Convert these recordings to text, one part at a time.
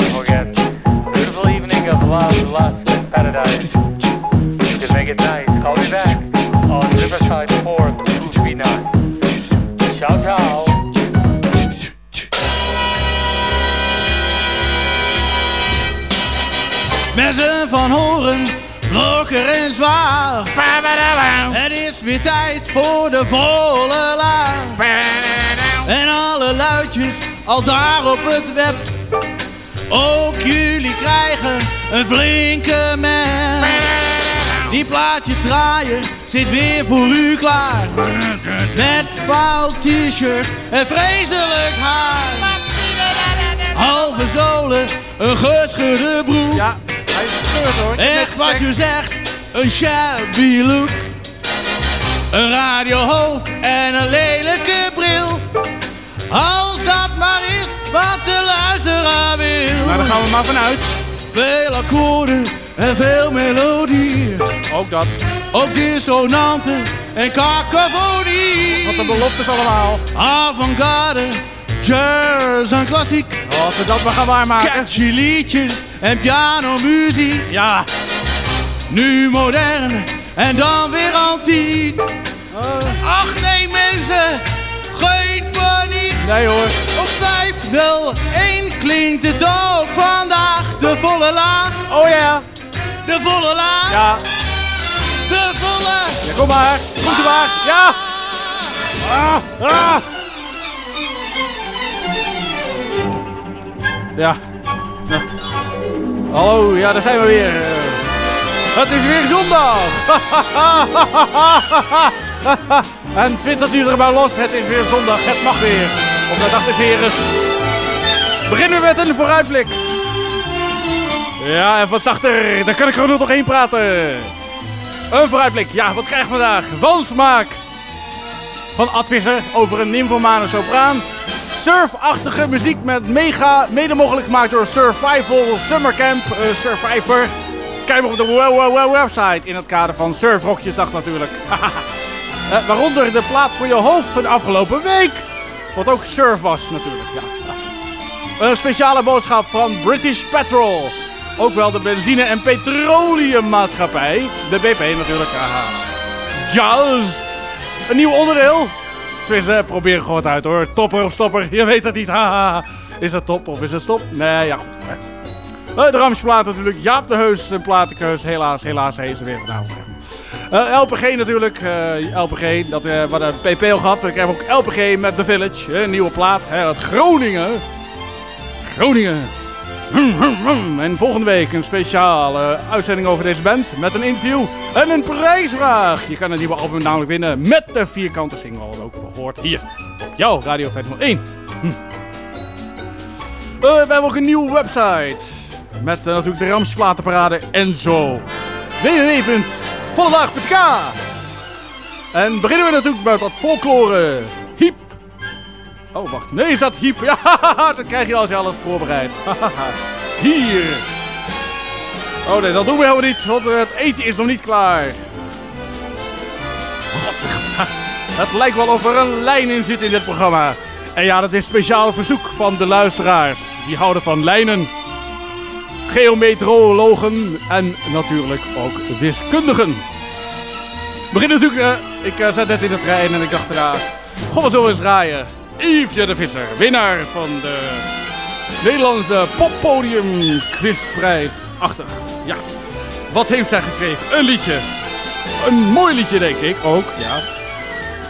never. Beautiful evening of love, lust, paradise. You make it nice. Call me back on Riverside 4 239. Ciao, ciao. Mensen van horen, blokker en zwaar. Het is weer tijd voor de volle laag. En alle luidjes al daar op het web. Ook jullie krijgen een flinke man. Die plaatje draaien zit weer voor u klaar. Met fout t-shirt en vreselijk haar. Halve zolen, een gescheurde broek. Ja, hij is gescheurd hoor. Echt wat je zegt, een shabby look. Een radiohoofd en een lelijke bril. Als dat maar is wat te luisteraar wil. Nou, daar gaan we maar vanuit. Veel akkoorden en veel melodie. Ook dat. Ook dissonanten en kakofonie. Wat een belofte allemaal. Avantgarde, jazz en klassiek. Oh, als we dat maar gaan waarmaken. Catchy liedjes en pianomuziek. Ja. Nu modern en dan weer antiek. Uh. Ach nee mensen, geen paniek. Nee hoor. Op 5, 0, 1, klinkt het ook vandaag. De volle laag, Oh ja. de volle laag, Ja. de volle ja kom maar. Komt u maar. Ja. Ah. Ah. Ja. Ja. Hallo, ja, daar zijn we weer. Het is weer zondag. en 20 uur er maar los. Het is weer zondag. Het mag weer. Op de dag des heren. Beginnen we met een vooruitblik. Ja, en wat zachter. Dan kan ik gewoon nog één praten. Een vooruitblik. Ja, wat krijg ik vandaag? Wansmaak. Van Advisser over een nymphomane sopraan. Surfachtige muziek met mega, mede mogelijk gemaakt door Survival Summer Camp. eh, Survivor. Kijk maar op de we- we- we- website in het kader van Surfrokjesdag natuurlijk. Eh, waaronder de plaat voor je hoofd van de afgelopen week. Wat ook surf was natuurlijk. Ja. Een speciale boodschap van British Petrol. Ook wel de benzine- en petroleummaatschappij. De BP natuurlijk. Haha. Jazz. Een nieuw onderdeel. Tenminste, probeer gewoon wat uit hoor. Topper of stopper, je weet het niet. Haha. Is het top of is het stop? Nee, ja goed. Eh, De Ramsplaat natuurlijk. Jaap de Heus en Platenkeus. Helaas, helaas, hij er weer vanavond. Eh, LPG natuurlijk. eh, LPG, dat eh wat een PP al gehad. Krijgen we ook LPG met The Village. een nieuwe plaat. Hè, Groningen. Groningen. Hm, hm, hm. En volgende week een speciale uitzending over deze band. Met een interview en een prijsvraag. Je kan een nieuwe album namelijk winnen met de vierkante single. Wat ook gehoord hier. Op jouw Radio 501. Hm. Eh, we hebben ook een nieuwe website. Met eh, natuurlijk de Ramsplatenparade en zo. www.volledag.k En beginnen we natuurlijk met dat folklore. Oh, wacht. Nee, is dat? Ja, dat krijg je als je alles voorbereidt. Hier. Oh nee, dat doen we helemaal niet, want eh, het eten is nog niet klaar. God, het lijkt wel of er een lijn in zit in dit programma. En ja, dat is speciaal verzoek van de luisteraars. Die houden van lijnen. Geometrologen en natuurlijk ook wiskundigen. We beginnen natuurlijk, eh, ik eh, zat net in de trein en ik dacht eraan, goh, wat zullen we eens draaien? Yvesje de Visser, winnaar van de Nederlandse poppodium quizprijs. Achtig, ja. Wat heeft zij geschreven? Een liedje. Een mooi liedje, denk ik ook, ja.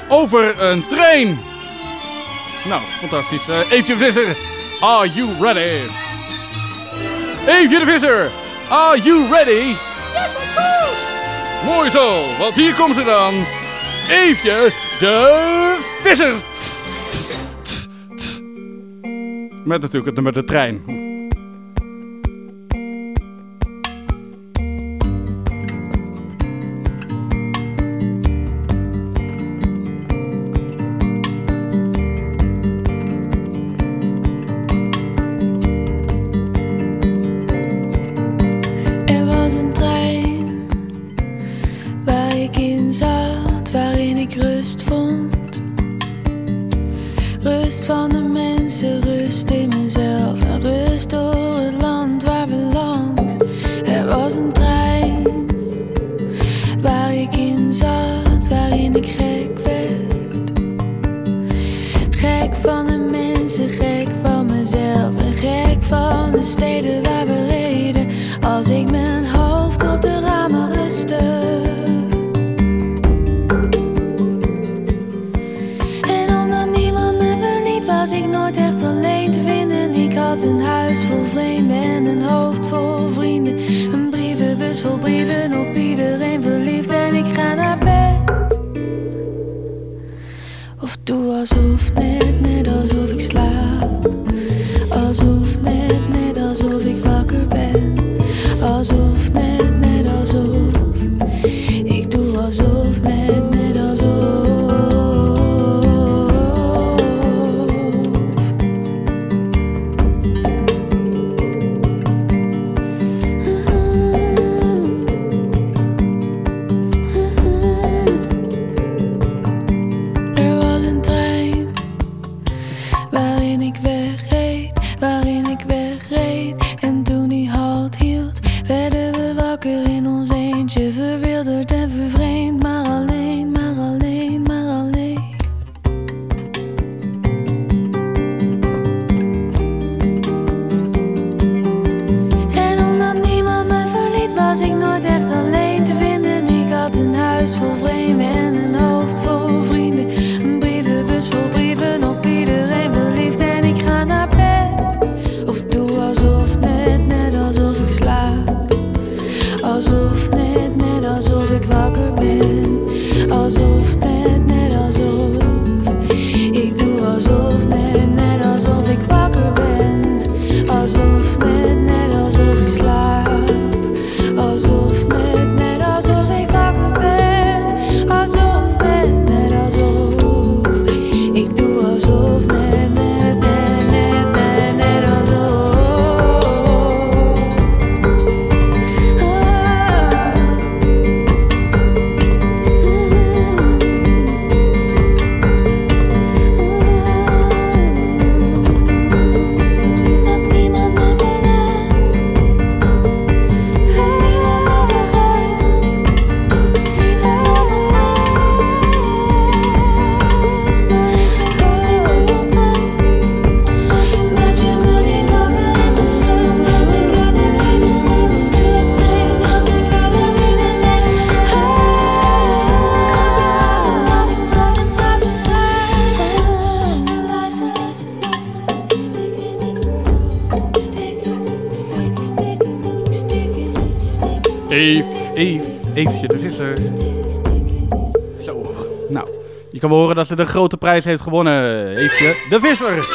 Over een trein. Nou, fantastisch. Uh, Eefje de Visser, are you ready? Eefje de Visser, are you ready? Yes, of course. Mooi zo, want hier komt ze dan. Eefje de Visser. Met natuurlijk het nummer de trein. Dat ze de grote prijs heeft gewonnen. Eefje de Visser.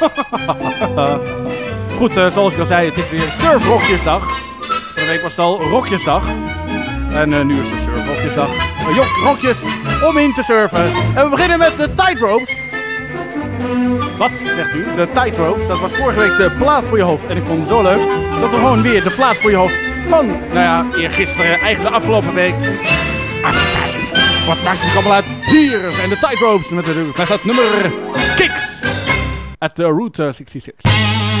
Goed, eh, zoals ik al zei, het is weer Surfrokjesdag. Van de week was het al Rokjesdag. En eh, nu is het Surfrokjesdag. Uh, jok, rokjes om in te surfen. En we beginnen met de tightropes. Wat zegt u? De tightropes. Dat was vorige week de plaat voor je hoofd. En ik vond het zo leuk dat we gewoon weer de plaat voor je hoofd van, nou ja, eergisteren, eigenlijk de afgelopen week. Wat maakt het allemaal uit? Hier en de tightropes met, de, met nummer Kicks. At the Route 66.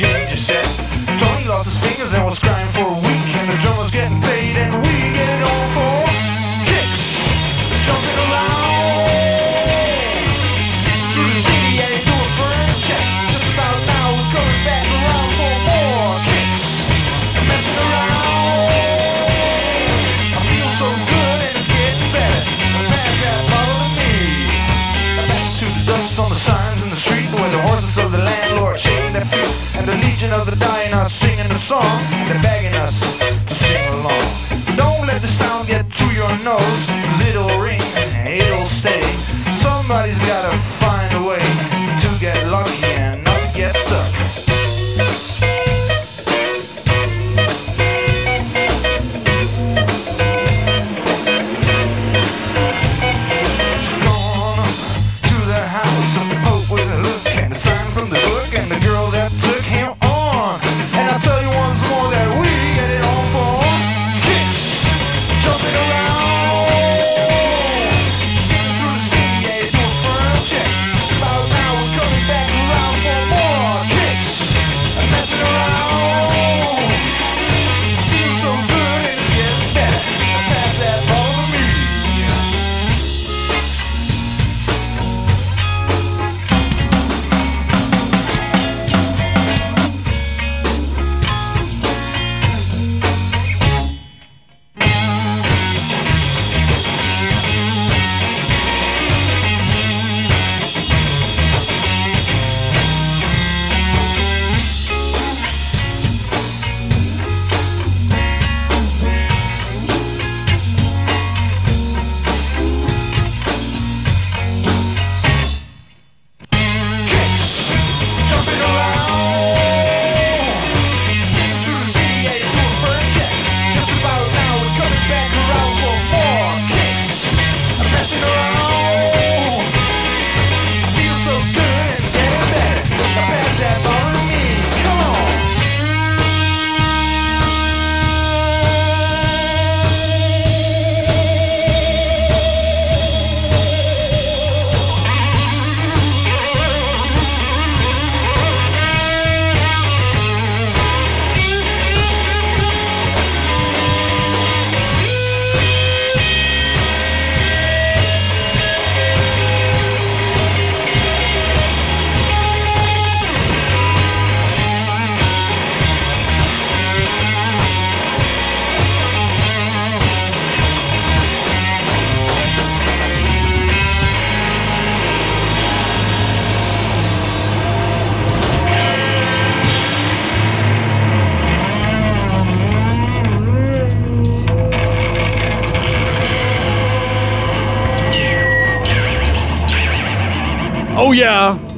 ginger said. No.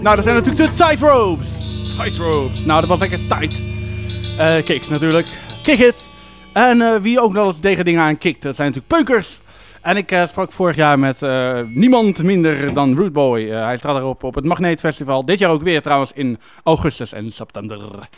Nou dat zijn natuurlijk de Tightropes. Tightropes, nou dat was lekker tight. Eh kicks natuurlijk, kick it. En eh, wie ook nog eens tegen dingen aan kikt, dat zijn natuurlijk punkers. En ik eh, sprak vorig jaar met niemand minder dan Root Boy. Eh, hij trad erop op het Magneet Festival. Dit jaar ook weer trouwens in augustus en september.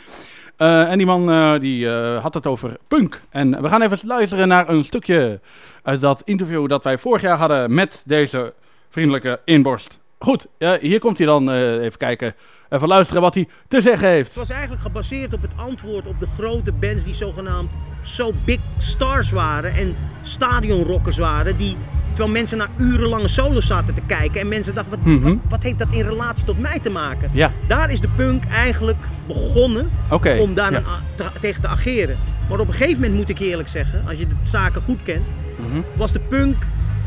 En die man die, had het over punk. En we gaan even luisteren naar een stukje uit dat interview dat wij vorig jaar hadden met deze vriendelijke inborst. Goed, hier komt hij dan. eh, even kijken, even luisteren wat hij te zeggen heeft. Het was eigenlijk gebaseerd op het antwoord op de grote bands die zogenaamd zo big stars waren en stadionrockers waren. Die, terwijl mensen naar urenlange solos zaten te kijken en mensen dachten, wat, Mhm. wat, wat heeft dat in relatie tot mij te maken? Ja, Daar is de punk eigenlijk begonnen om daar ja. te- tegen te ageren. Maar op een gegeven moment moet ik eerlijk zeggen, als je de zaken goed kent, Mhm. was de punk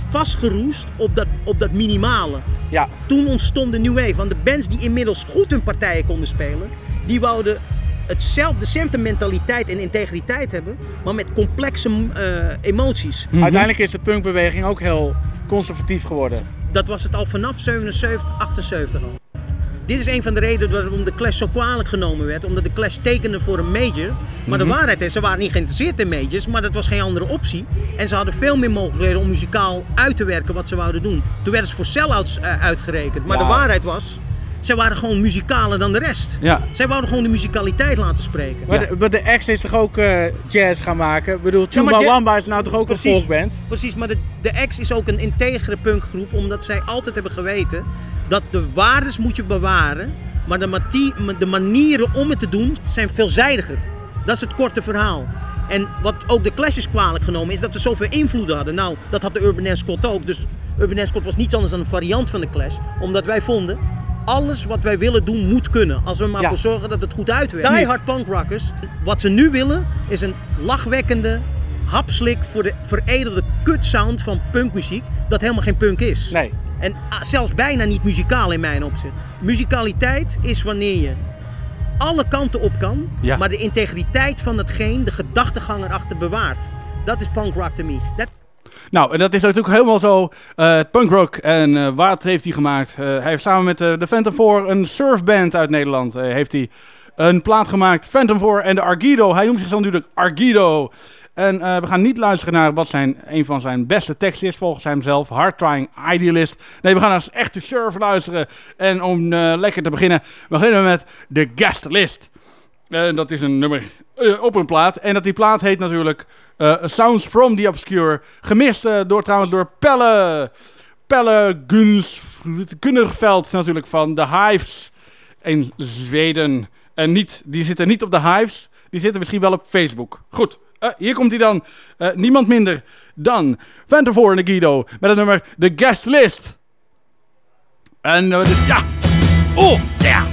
vastgeroest op dat, op dat minimale. Ja. Toen ontstond de New Wave. Want de bands die inmiddels goed hun partijen konden spelen, die wouden hetzelfde, dezelfde mentaliteit en integriteit hebben, maar met complexe eh, emoties. Mhm. Uiteindelijk is de punkbeweging ook heel conservatief geworden. Dat was het al vanaf 77, 78 al. Dit is een van de redenen waarom de Clash zo kwalijk genomen werd. Omdat de Clash tekende voor een major. Maar de waarheid is, ze waren niet geïnteresseerd in majors. Maar dat was geen andere optie. En ze hadden veel meer mogelijkheden om muzikaal uit te werken wat ze wouden doen. Toen werden ze voor sell-outs eh, uitgerekend. Maar de waarheid was, zij waren gewoon muzikaler dan de rest. Ja. Zij wouden gewoon de muzikaliteit laten spreken. Maar, de, maar de X is toch ook eh, jazz gaan maken? Ik bedoel, Chuba Wamba is nou toch ook Precies. een folkband? Precies, maar de, de X is ook een integere punkgroep, omdat zij altijd hebben geweten dat de waardes moet je bewaren, maar de, de manieren om het te doen zijn veelzijdiger. Dat is het korte verhaal. En wat ook de Clash is kwalijk genomen is dat we zoveel invloeden hadden. Nou, dat had de Urban Escort ook. Dus Urban Escort was niets anders dan een variant van de Clash. Omdat wij vonden, alles wat wij willen doen moet kunnen. Als we maar Ja. voor zorgen dat het goed uitwerkt. Die hard punk rockers, wat ze nu willen is een lachwekkende hapslik voor de veredelde kutsound van punkmuziek. Dat helemaal geen punk is. Nee. En ah, zelfs bijna niet muzikaal in mijn opzicht. Muzikaliteit is wanneer je alle kanten op kan, Ja. maar de integriteit van hetgeen, de gedachtegang erachter bewaart. Dat is punk rock to me. Dat, Nou, en dat is natuurlijk helemaal zo. eh punkrock. En eh, wat heeft hij gemaakt? Eh, hij heeft samen met de Phantom 4, een surfband uit Nederland, heeft hij een plaat gemaakt. Phantom 4 en de Argido. Hij noemt zichzelf natuurlijk Argido. En we gaan niet luisteren naar wat zijn, een van zijn beste teksten is, volgens hemzelf. Hard Trying Idealist. Nee, we gaan naar echte surf luisteren. En om lekker te beginnen, beginnen we met The Guest List. Dat is een nummer eh, op een plaat. En dat die plaat heet natuurlijk eh, Sounds from the Obscure. Gemist eh, door, trouwens door Pelle, Pelle Guns Kunnerveld natuurlijk van The Hives in Zweden. En niet, die zitten niet op The Hives, die zitten misschien wel op Facebook. Goed, hier komt hij dan. Niemand minder dan Vantervoor en Guido met het nummer The Guest List. En ja, oh, ja.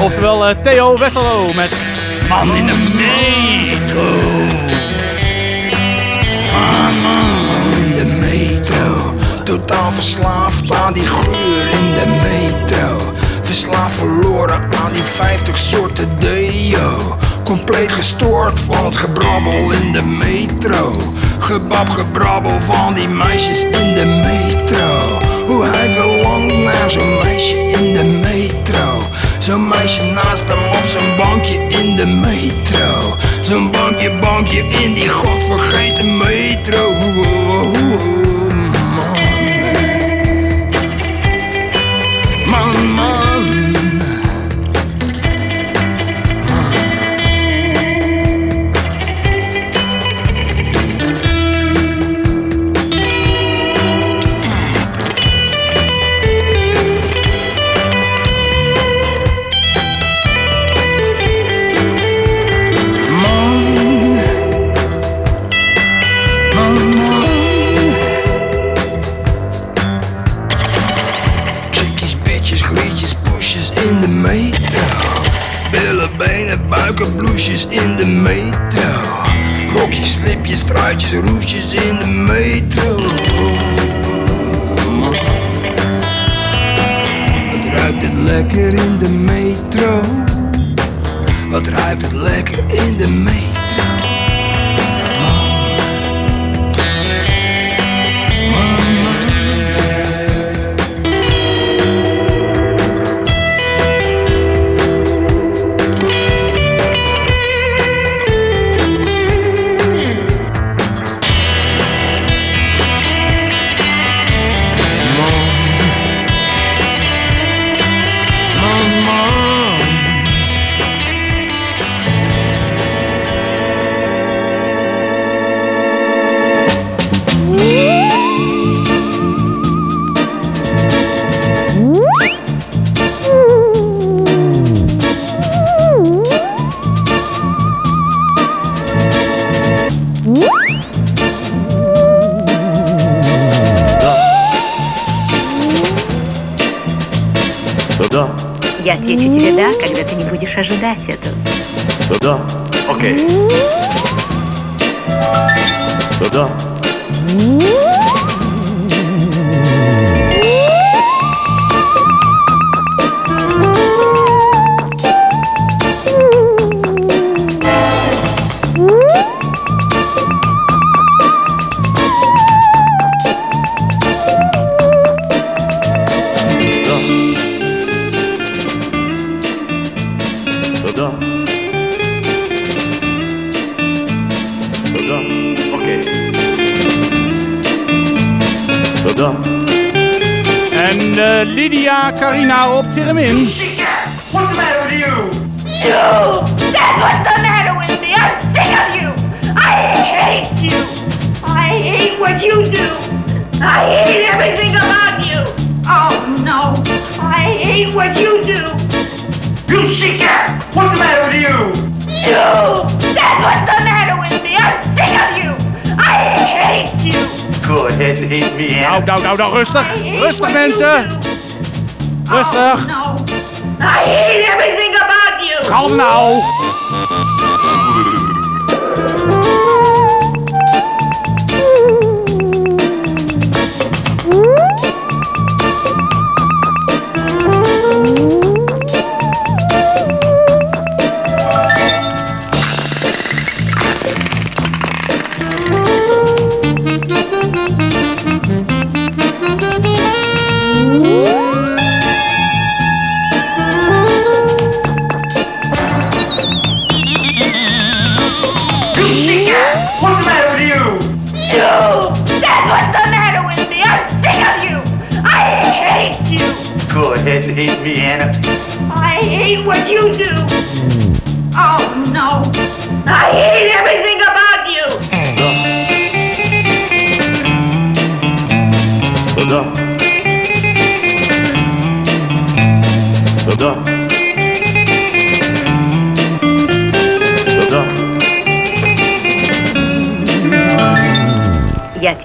Oftewel eh, Theo Wesselo met Man in de Metro. Man in de Metro. Totaal verslaafd aan die geur in de metro. Verslaafd verloren aan die 50 soorten deo. Compleet gestoord van het gebrabbel in de metro. Gebab, gebrabbel van die meisjes in de metro. Hoe hij verlangt naar zo'n meisje in de metro. Zo'n meisje naast hem op zijn bankje in de metro. Zo'n bankje, bankje in die godvergeten metro. Man, man.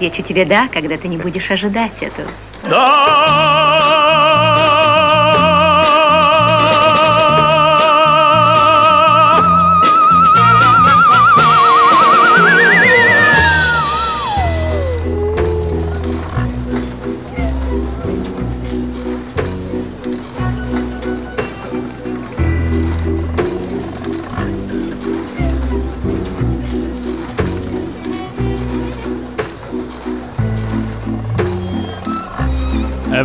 Отвечу тебе «да», когда ты не будешь ожидать этого. En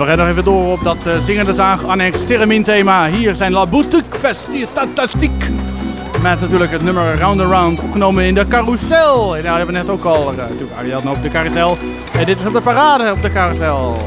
we gaan nog even door op dat eh, zingende zaag annex Theremin thema. Hier zijn La Boutique Fantastique. Met natuurlijk het nummer Round and Round opgenomen in de carousel. En daar hebben we net ook al. Uh, natuurlijk Ariadne op de carousel. En dit is op de parade op de carousel.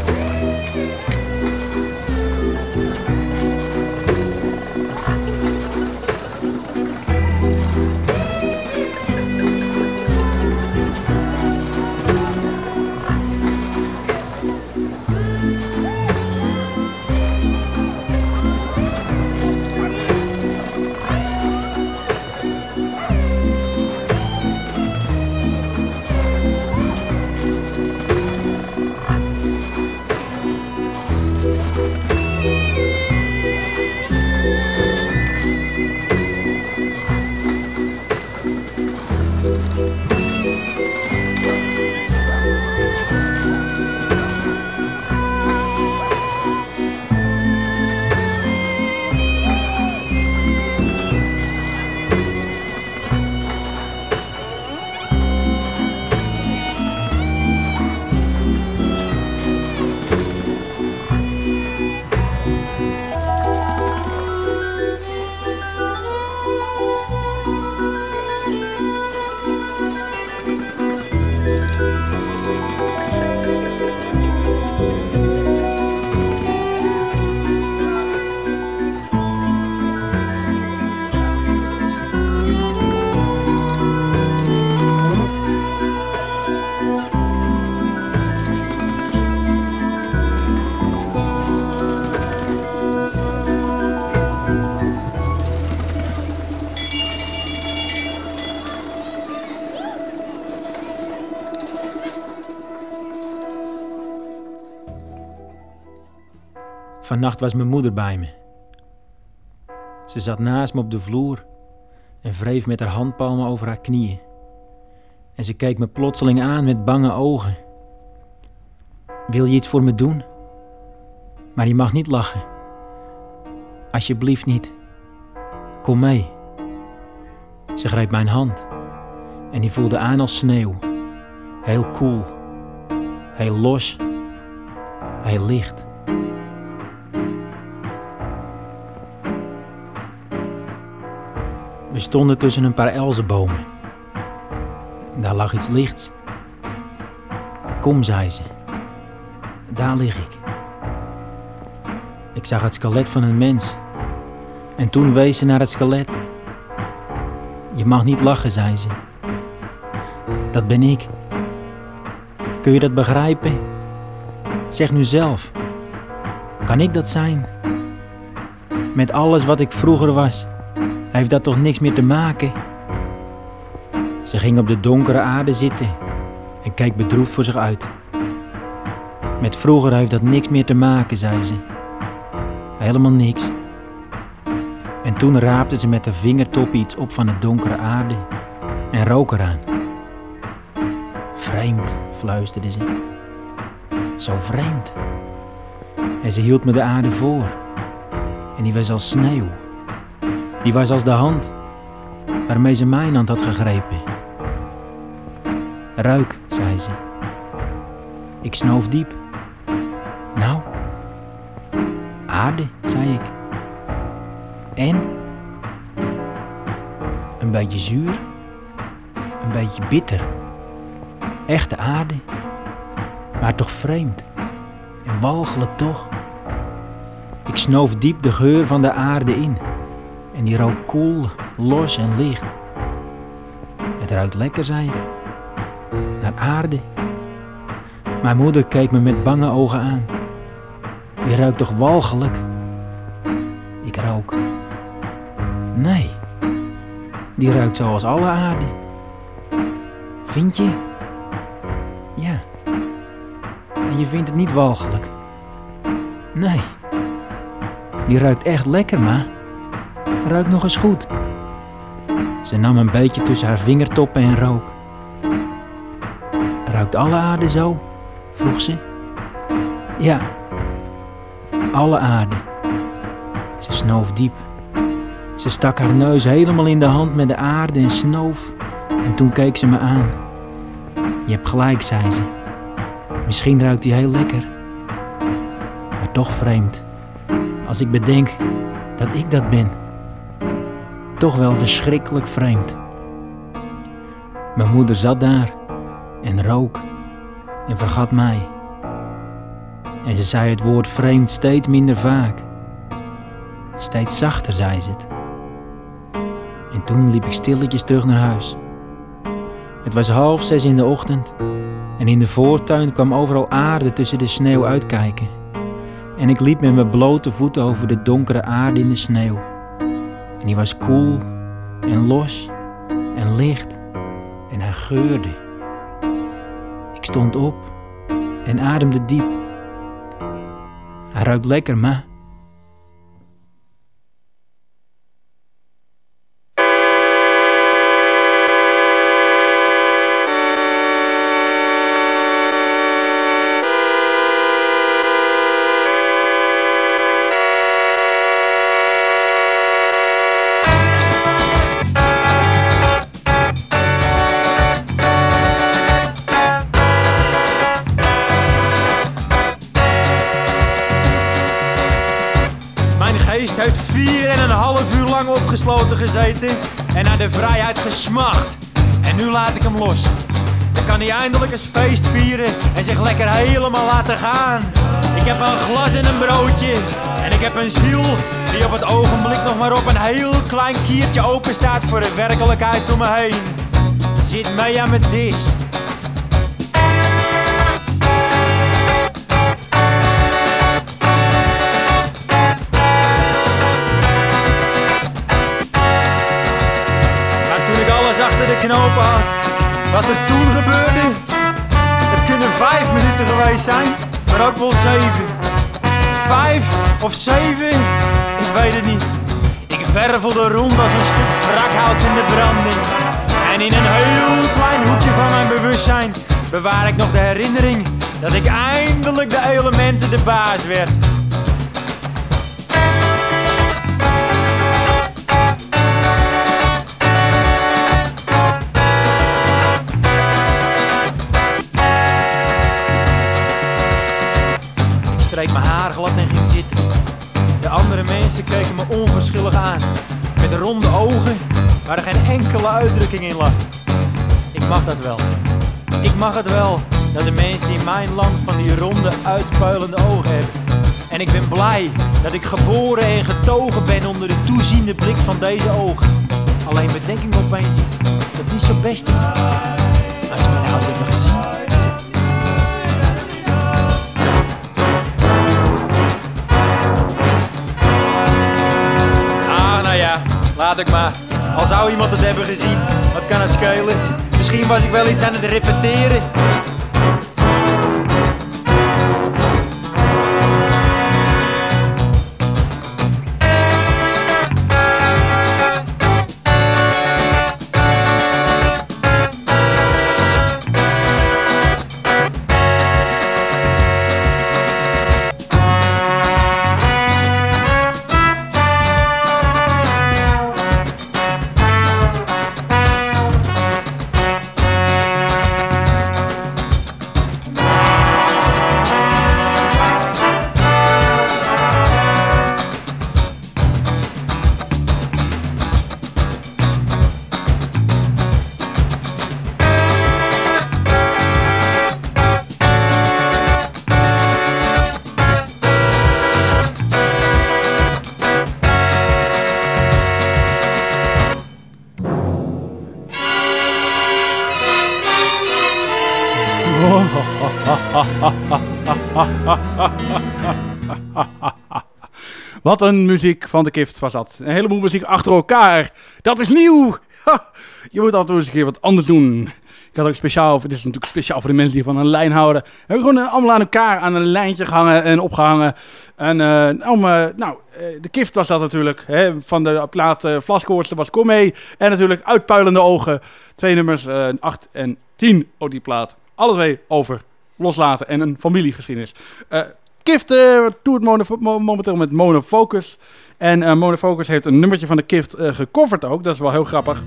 Vannacht was mijn moeder bij me. Ze zat naast me op de vloer en wreef met haar handpalmen over haar knieën. En ze keek me plotseling aan met bange ogen. Wil je iets voor me doen? Maar je mag niet lachen. Alsjeblieft niet. Kom mee. Ze greep mijn hand en die voelde aan als sneeuw. Heel koel, heel los, heel licht. We stonden tussen een paar elzenbomen. Daar lag iets lichts. Kom, zei ze. Daar lig ik. Ik zag het skelet van een mens. En toen wees ze naar het skelet. Je mag niet lachen, zei ze. Dat ben ik. Kun je dat begrijpen? Zeg nu zelf. Kan ik dat zijn? Met alles wat ik vroeger was, heeft dat toch niks meer te maken? Ze ging op de donkere aarde zitten en keek bedroefd voor zich uit. Met vroeger heeft dat niks meer te maken, zei ze. Helemaal niks. En toen raapte ze met de vingertop iets op van de donkere aarde en rook eraan. Vreemd, fluisterde ze. Zo vreemd. En ze hield me de aarde voor. En die was als sneeuw. Die was als de hand waarmee ze mijn hand had gegrepen. Ruik, zei ze. Ik snoof diep. Nou, aarde, zei ik. En? Een beetje zuur, een beetje bitter. Echte aarde, maar toch vreemd en walgelijk toch. Ik snoof diep de geur van de aarde in en die rook koel, los en licht. Het ruikt lekker, zei ik. Naar aarde. Mijn moeder keek me met bange ogen aan. Die ruikt toch walgelijk? Ik rook. Nee, die ruikt zoals alle aarde. Vind je? Ja. En je vindt het niet walgelijk? Nee. Die ruikt echt lekker, ma. Ruikt nog eens goed. Ze nam een beetje tussen haar vingertoppen en rook. Ruikt alle aarde zo? vroeg ze. Ja, alle aarde. Ze snoof diep. Ze stak haar neus helemaal in de hand met de aarde en snoof. En toen keek ze me aan. Je hebt gelijk, zei ze. Misschien ruikt hij heel lekker. Maar toch vreemd. Als ik bedenk dat ik dat ben. Toch wel verschrikkelijk vreemd. Mijn moeder zat daar en rook en vergat mij. En ze zei het woord vreemd steeds minder vaak. Steeds zachter zei ze het. En toen liep ik stilletjes terug naar huis. Het was half zes in de ochtend en in de voortuin kwam overal aarde tussen de sneeuw uitkijken. En ik liep met mijn blote voeten over de donkere aarde in de sneeuw. En die was koel en los en licht en hij geurde. Ik stond op en ademde diep. Hij ruikt lekker, ma. Gesmacht. En nu laat ik hem los. Dan kan hij eindelijk eens feest vieren en zich lekker helemaal laten gaan. Ik heb een glas en een broodje en ik heb een ziel die op het ogenblik nog maar op een heel klein kiertje open staat voor de werkelijkheid om me heen. Zit mee aan mijn dis. Achter de knopen had, wat er toen gebeurde, het kunnen vijf minuten geweest zijn, maar ook wel zeven. Vijf of zeven, ik weet het niet. Ik wervelde rond als een stuk wrakhout in de branding. En in een heel klein hoekje van mijn bewustzijn bewaar ik nog de herinnering dat ik eindelijk de elementen de baas werd. Streek mijn haar glad en ging zitten. De andere mensen keken me onverschillig aan. Met ronde ogen waar er geen enkele uitdrukking in lag. Ik mag dat wel. Ik mag het wel dat de mensen in mijn land van die ronde, uitpuilende ogen hebben. En ik ben blij dat ik geboren en getogen ben onder de toeziende blik van deze ogen. Alleen bedenk ik opeens iets dat niet zo best is. Als ze nou eens hebben gezien. Laat ik maar. Al zou iemand het hebben gezien, wat kan het schelen? Misschien was ik wel iets aan het repeteren. Wat een muziek van de Kift was dat. Een heleboel muziek achter elkaar. Dat is nieuw. Je moet altijd eens een keer wat anders doen. Ik had ook speciaal, dit is natuurlijk speciaal voor de mensen die van een lijn houden. Hebben we gewoon allemaal aan elkaar aan een lijntje gehangen en opgehangen. En eh, eh, nou, eh, de Kift was dat natuurlijk. Hè, van de plaat uh, was Kom mee. En natuurlijk Uitpuilende Ogen. Twee nummers, 8 en 10 op die plaat. Alle twee over loslaten en een familiegeschiedenis. Kift eh, toert momenteel met Monofocus. En eh, Monofocus heeft een nummertje van de Kift eh, gecoverd ook. Dat is wel heel grappig.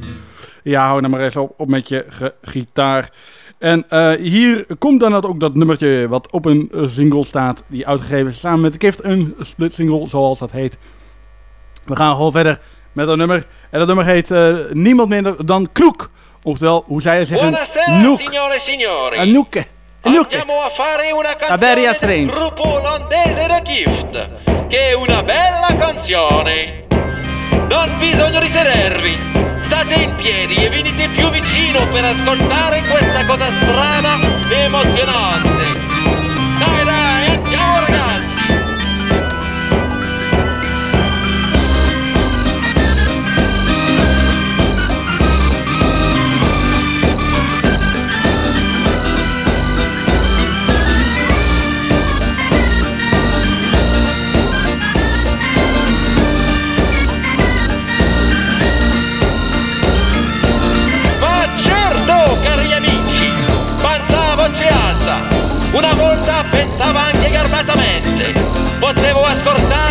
Ja, hou nou maar eens op, op met je gitaar. En hier komt dan ook dat nummertje wat op een single staat. Die uitgegeven is samen met de Kift. Een split single, zoals dat heet. We gaan gewoon verder met dat nummer. En dat nummer heet niemand minder dan Knoek. Oftewel, hoe zij zeggen, Buonasera Noek. signore e signori. Noeke. Andiamo a fare una canzone del Strange. gruppo olandese The Gift, che è una bella canzone. Non bisogna risedervi, state in piedi e venite più vicino per ascoltare questa cosa strana e emozionante. Una volta pensava anche garbatamente. Potevo ascoltarlo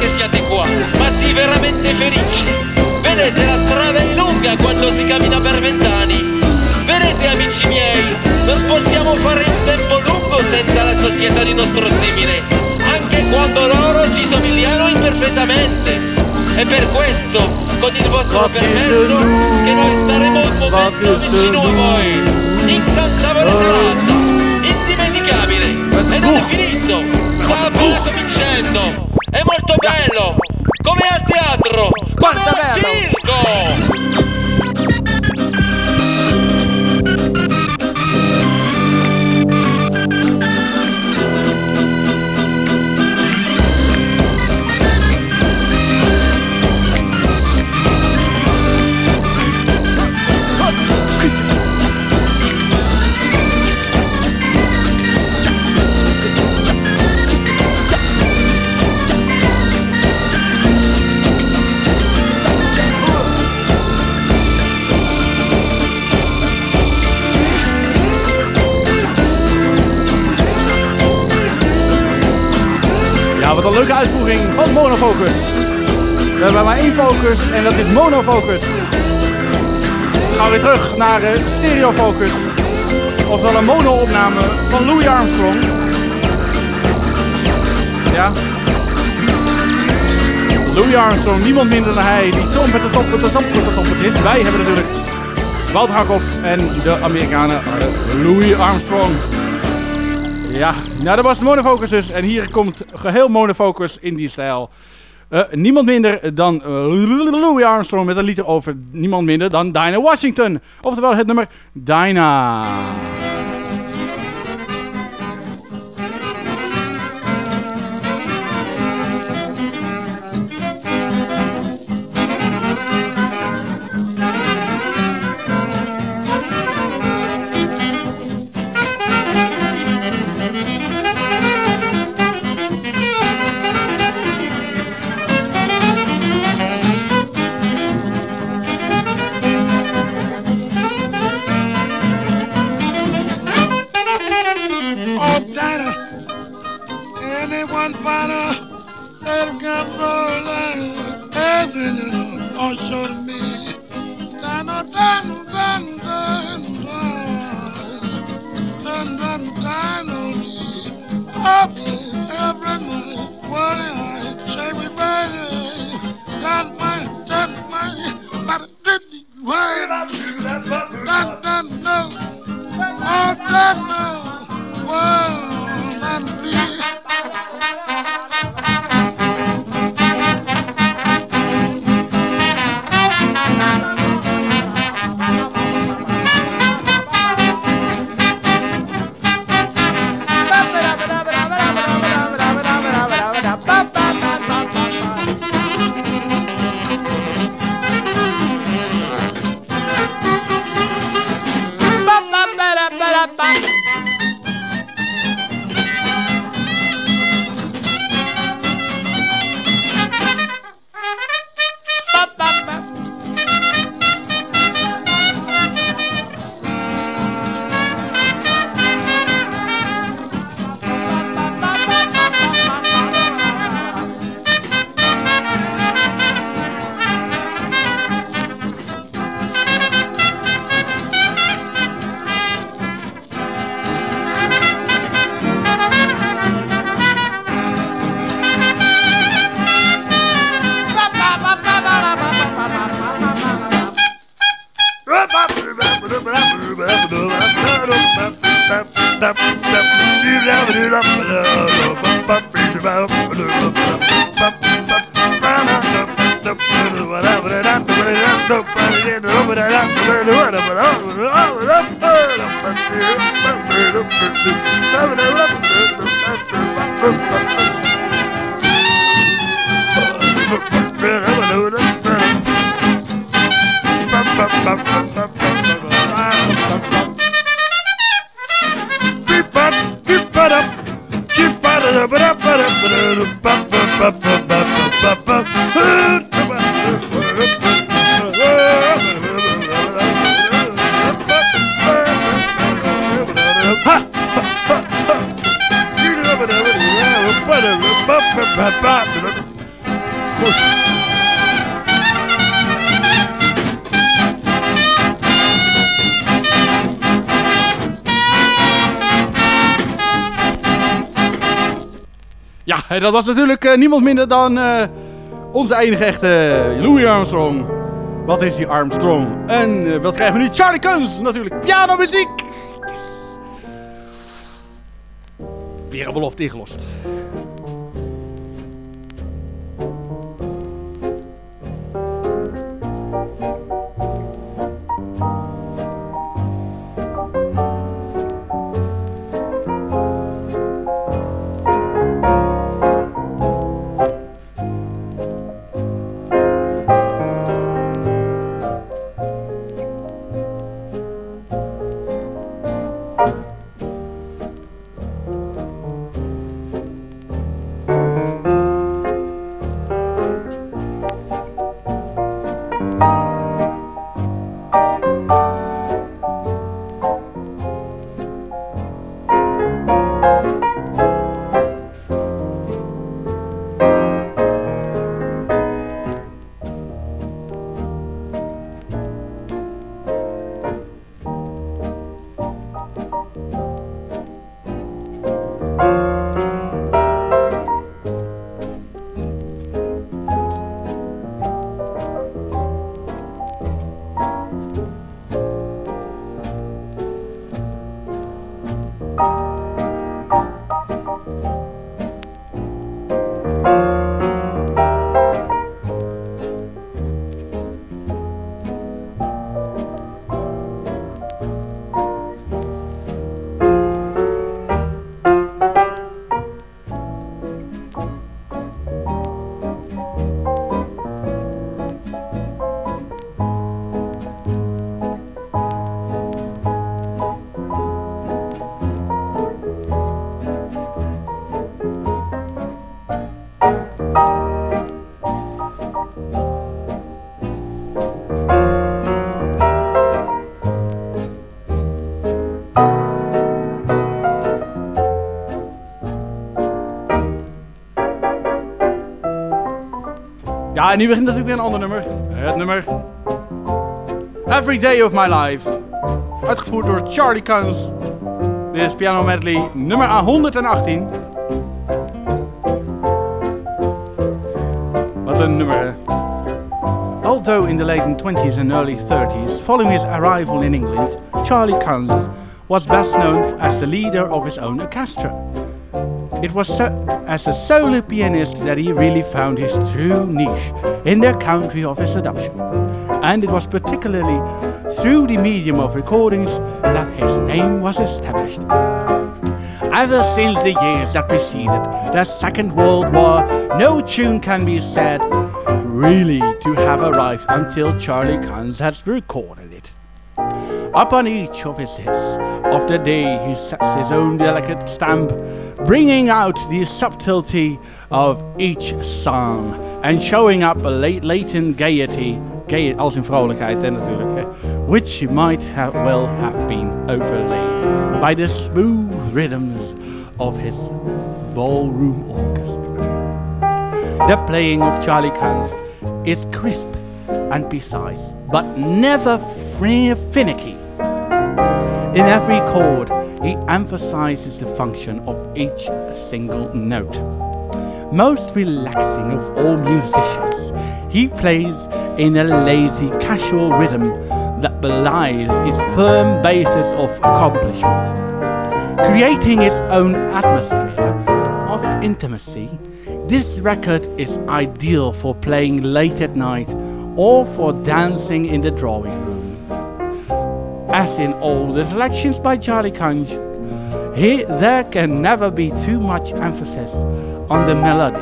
che siate qua, ma sì veramente felici! Vedete, la strada è lunga quando si cammina per vent'anni! Vedete, amici miei, non possiamo fare in tempo lungo senza la società di nostro simile, anche quando loro ci somigliano imperfettamente! E per questo, con il vostro permesso, che noi staremo un momento vicino a voi! Incansabile serata! Indimenticabile! E non è finito! Sta appena cominciando! È molto bello! Come al teatro! Come al circo! Ja, wat een leuke uitvoering van Monofocus. We hebben maar één focus en dat is Monofocus. We gaan weer terug naar eh, Stereofocus. Oftewel een mono-opname van Louis Armstrong. Ja. Louis Armstrong, niemand minder dan hij. Die tom met de top, met de top, met top het is. Wij hebben natuurlijk Wout Hakhoff en de Amerikanen hadden Louis Armstrong. Ja, nou dat was Monofocus dus. En hier komt geheel Monofocus in die stijl. Eh, niemand minder dan eh, Louis Armstrong met een lied over niemand minder dan Dinah Washington. Oftewel het nummer Dinah. Obinrin ọ̀ṣọ́ mi. Dànù Dat was natuurlijk eh, niemand minder dan eh, onze enige echte Louis Armstrong. Wat is die Armstrong? En eh, wat krijgen we nu? Charlie Kunz natuurlijk. Pianomuziek. Yes. Weer een belofte ingelost. En nu begint natuurlijk weer een ander nummer. Het nummer Every Day of My Life. Uitgevoerd door Charlie Coons. Dit is Piano Medley nummer 118. Wat een nummer? Although in the late 20s and early 30s, following his arrival in England, Charlie Coons was best known as the leader of his own orchestra. It was as a solo pianist that he really found his true niche in their country of his adoption. And it was particularly through the medium of recordings that his name was established. Ever since the years that preceded the Second World War, no tune can be said really to have arrived until Charlie Coons has recorded it. Upon each of his hits of the day, he sets his own delicate stamp, bringing out the subtlety of each song and showing up a late, latent gaiety, gay als in vrolijkheid hè, natuurlijk, hè, which might have well have been overlaid by the smooth rhythms of his ballroom orchestra. The playing of Charlie Coons is crisp and precise, but never finicky. In every chord, he emphasizes the function of each single note. Most relaxing of all musicians, he plays in a lazy, casual rhythm that belies his firm basis of accomplishment. Creating his own atmosphere of intimacy, this record is ideal for playing late at night or for dancing in the drawing room. As in all the selections by Charlie Kunj, here there can never be too much emphasis on the melody,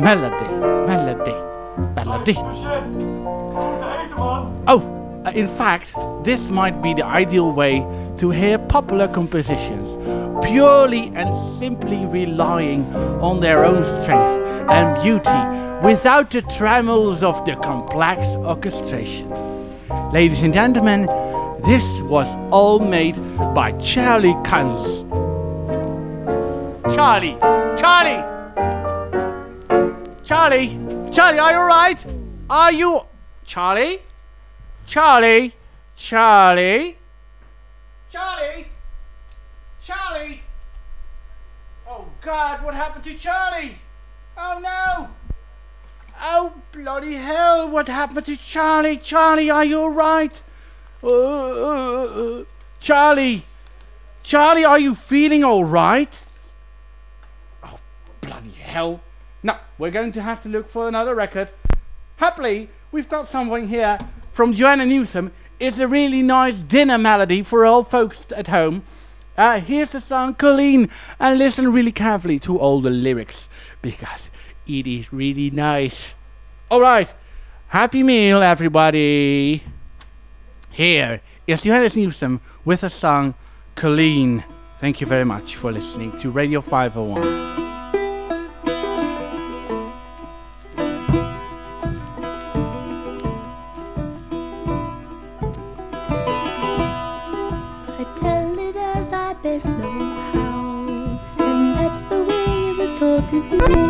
melody, melody, melody. Oh, uh, in fact, this might be the ideal way to hear popular compositions, purely and simply relying on their own strength and beauty without the trammels of the complex orchestration. Ladies and gentlemen, this was all made by Charlie Kunz. Charlie, Charlie, Charlie, Charlie, are you alright? Are you, Charlie, Charlie, Charlie, Charlie, Charlie? Oh God, what happened to Charlie? Oh no! Oh bloody hell, what happened to Charlie? Charlie, are you alright? Uh, Charlie, Charlie, are you feeling alright? Oh bloody hell. No, we're going to have to look for another record. Happily, we've got something here from Joanna Newsom. It's a really nice dinner melody for all folks at home. Uh, here's the song Colleen, and listen really carefully to all the lyrics because it is really nice. All right, happy meal, everybody. Here is Johannes Newsom with the song Colleen. Thank you very much for listening to Radio 501.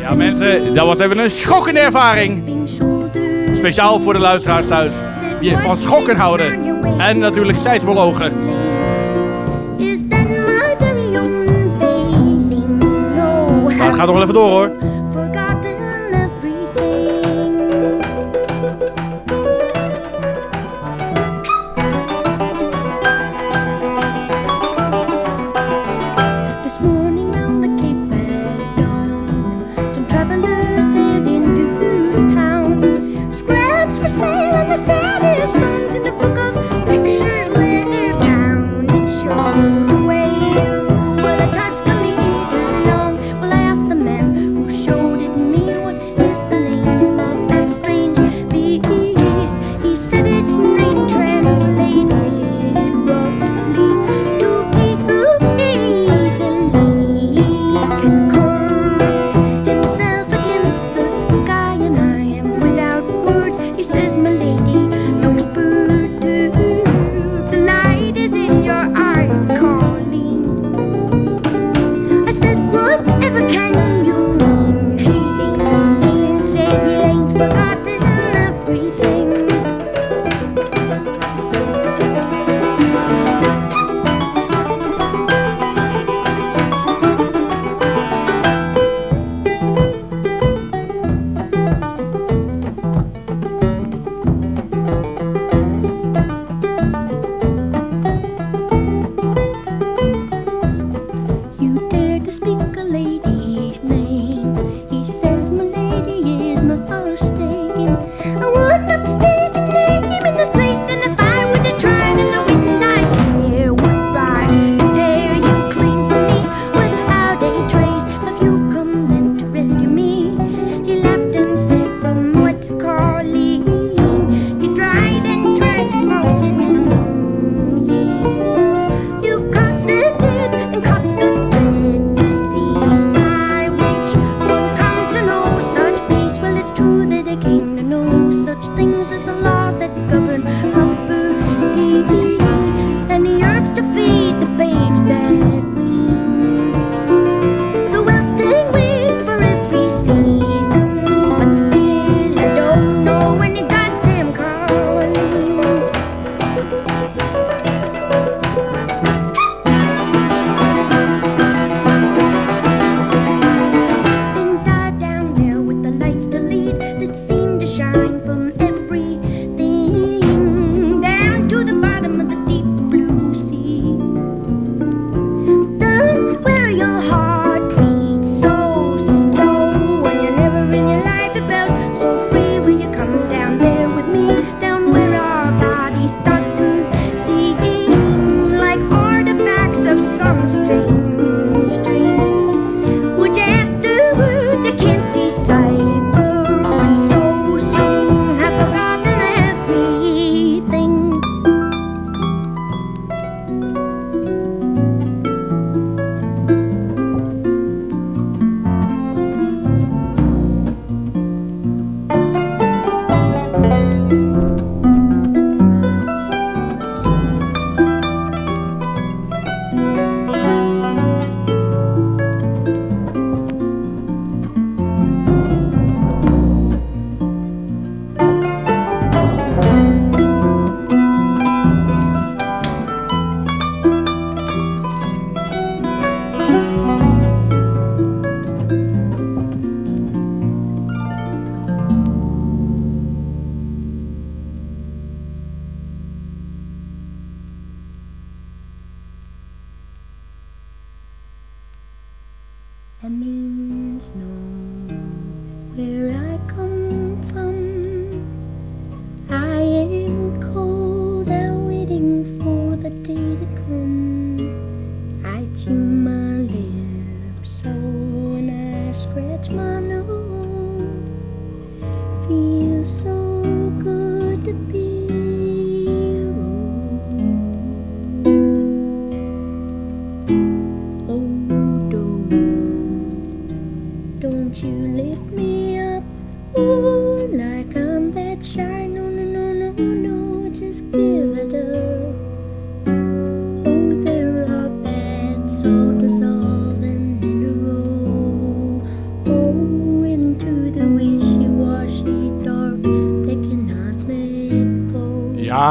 Ja mensen, dat was even een schokkende ervaring. Speciaal voor de luisteraars thuis. Je van schokken houden. En natuurlijk seismologen. Maar het gaat nog wel even door hoor.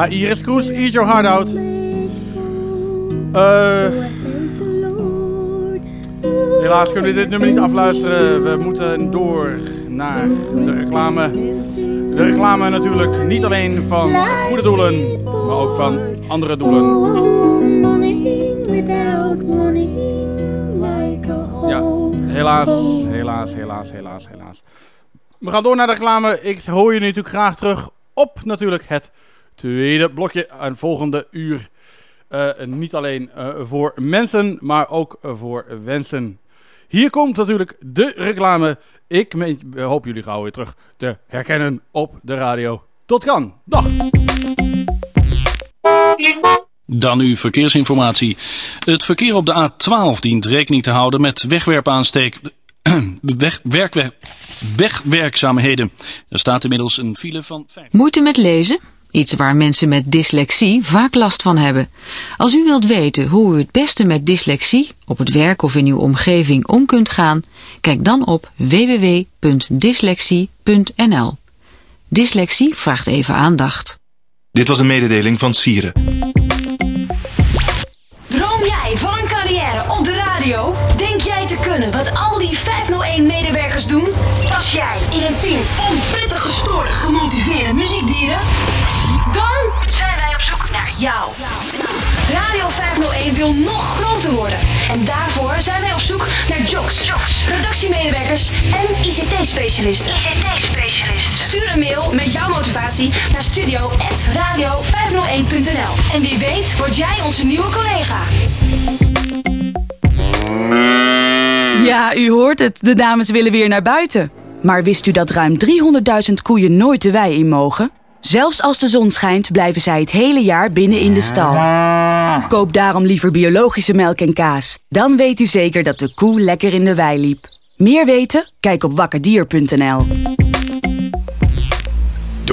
Iris Kroes, Eat Your Heart Out. Eh, helaas kunnen we dit nummer niet afluisteren. We moeten door naar de reclame. De reclame natuurlijk niet alleen van goede doelen, maar ook van andere doelen. Ja, helaas, helaas, helaas, helaas, helaas. We gaan door naar de reclame. Ik hoor je natuurlijk graag terug op natuurlijk het tweede blokje en volgende uur. Eh, niet alleen eh, voor mensen, maar ook voor wensen. Hier komt natuurlijk de reclame. Ik hoop jullie gauw weer terug te herkennen op de radio. Tot kan. Dag. Dan uw verkeersinformatie. Het verkeer op de A12 dient rekening te houden met wegwerpaansteek... Weg, wegwerkzaamheden. Er staat inmiddels een file van... Moeite met lezen? Iets waar mensen met dyslexie vaak last van hebben. Als u wilt weten hoe u het beste met dyslexie op het werk of in uw omgeving om kunt gaan, kijk dan op www.dyslexie.nl. Dyslexie vraagt even aandacht. Dit was een mededeling van Sieren. Droom jij van een carrière op de radio? Denk jij te kunnen wat al die 501-medewerkers doen? Pas jij in een team van prettig gestoorde, gemotiveerde muziekdieren? Radio 501 wil nog groter worden. En daarvoor zijn wij op zoek naar jocks, redactiemedewerkers en ICT-specialisten. ICT-specialisten. Stuur een mail met jouw motivatie naar studio.radio501.nl. En wie weet word jij onze nieuwe collega. Ja, u hoort het. De dames willen weer naar buiten. Maar wist u dat ruim 300.000 koeien nooit de wei in mogen? Zelfs als de zon schijnt, blijven zij het hele jaar binnen in de stal. Koop daarom liever biologische melk en kaas. Dan weet u zeker dat de koe lekker in de wei liep. Meer weten? Kijk op wakkerdier.nl.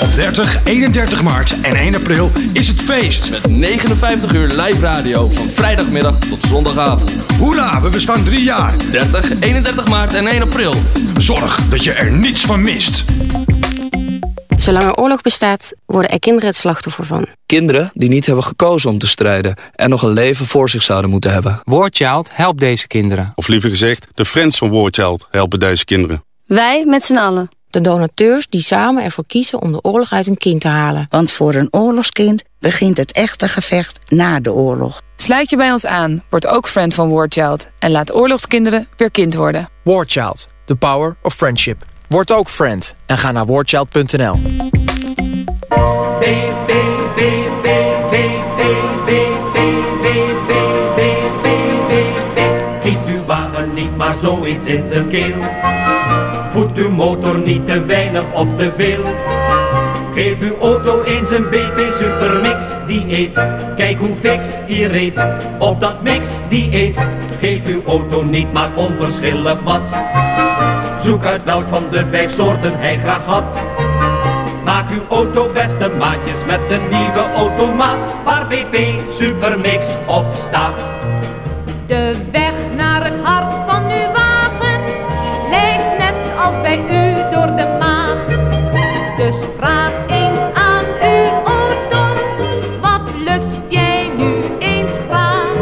Op 30, 31 maart en 1 april is het feest. Met 59 uur live radio van vrijdagmiddag tot zondagavond. Hoera, we bestaan drie jaar. 30, 31 maart en 1 april. Zorg dat je er niets van mist. Zolang er oorlog bestaat, worden er kinderen het slachtoffer van. Kinderen die niet hebben gekozen om te strijden en nog een leven voor zich zouden moeten hebben. War Child helpt deze kinderen. Of liever gezegd, de friends van War Child helpen deze kinderen. Wij met z'n allen. De donateurs die samen ervoor kiezen om de oorlog uit een kind te halen. Want voor een oorlogskind begint het echte gevecht na de oorlog. Sluit je bij ons aan, word ook friend van War Child en laat oorlogskinderen weer kind worden. War Child, the power of friendship. Word ook friend en ga naar warchild.nl. Geeft uw wagen niet maar zoiets in zijn keel. Voedt uw motor niet te weinig of te veel. Geef uw auto eens een BP Supermix dieet. Kijk hoe fix hier reed op dat mix dieet. Geef uw auto niet maar onverschillig wat. Zoek uit welk van de vijf soorten hij graag had. Maak uw auto beste maatjes met een nieuwe automaat waar BP Supermix op staat. De weg naar het hart bij u door de maag. Dus vraag eens aan uw auto, wat lust jij nu eens graag?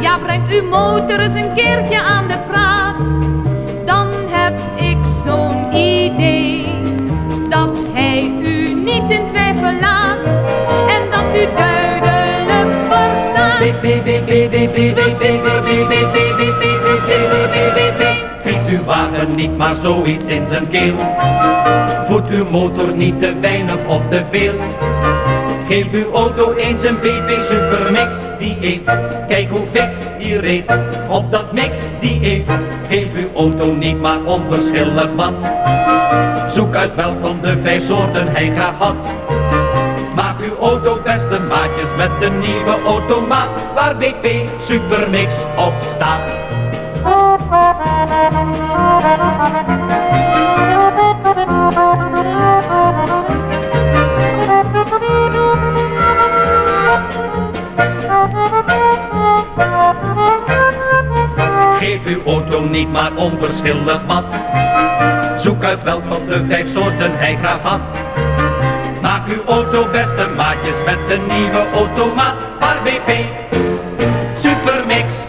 Ja, brengt uw motor eens een keertje aan de praat. Dan heb ik zo'n idee dat hij u niet in twijfel laat en dat u duidelijk verstaat. Uw wagen niet maar zoiets in zijn keel. Voedt uw motor niet te weinig of te veel. Geef uw auto eens een BP Supermix dieet. Kijk hoe fix die reed op dat mix dieet. Geef uw auto niet maar onverschillig wat. Zoek uit welk van de vijf soorten hij graag had. Maak uw auto beste maatjes met een nieuwe automaat waar BP Supermix op staat. Geef uw auto niet maar onverschillig mat. Zoek uit welk van de vijf soorten hij graag had. Maak uw auto beste maatjes met de nieuwe automaat. ABP Supermix.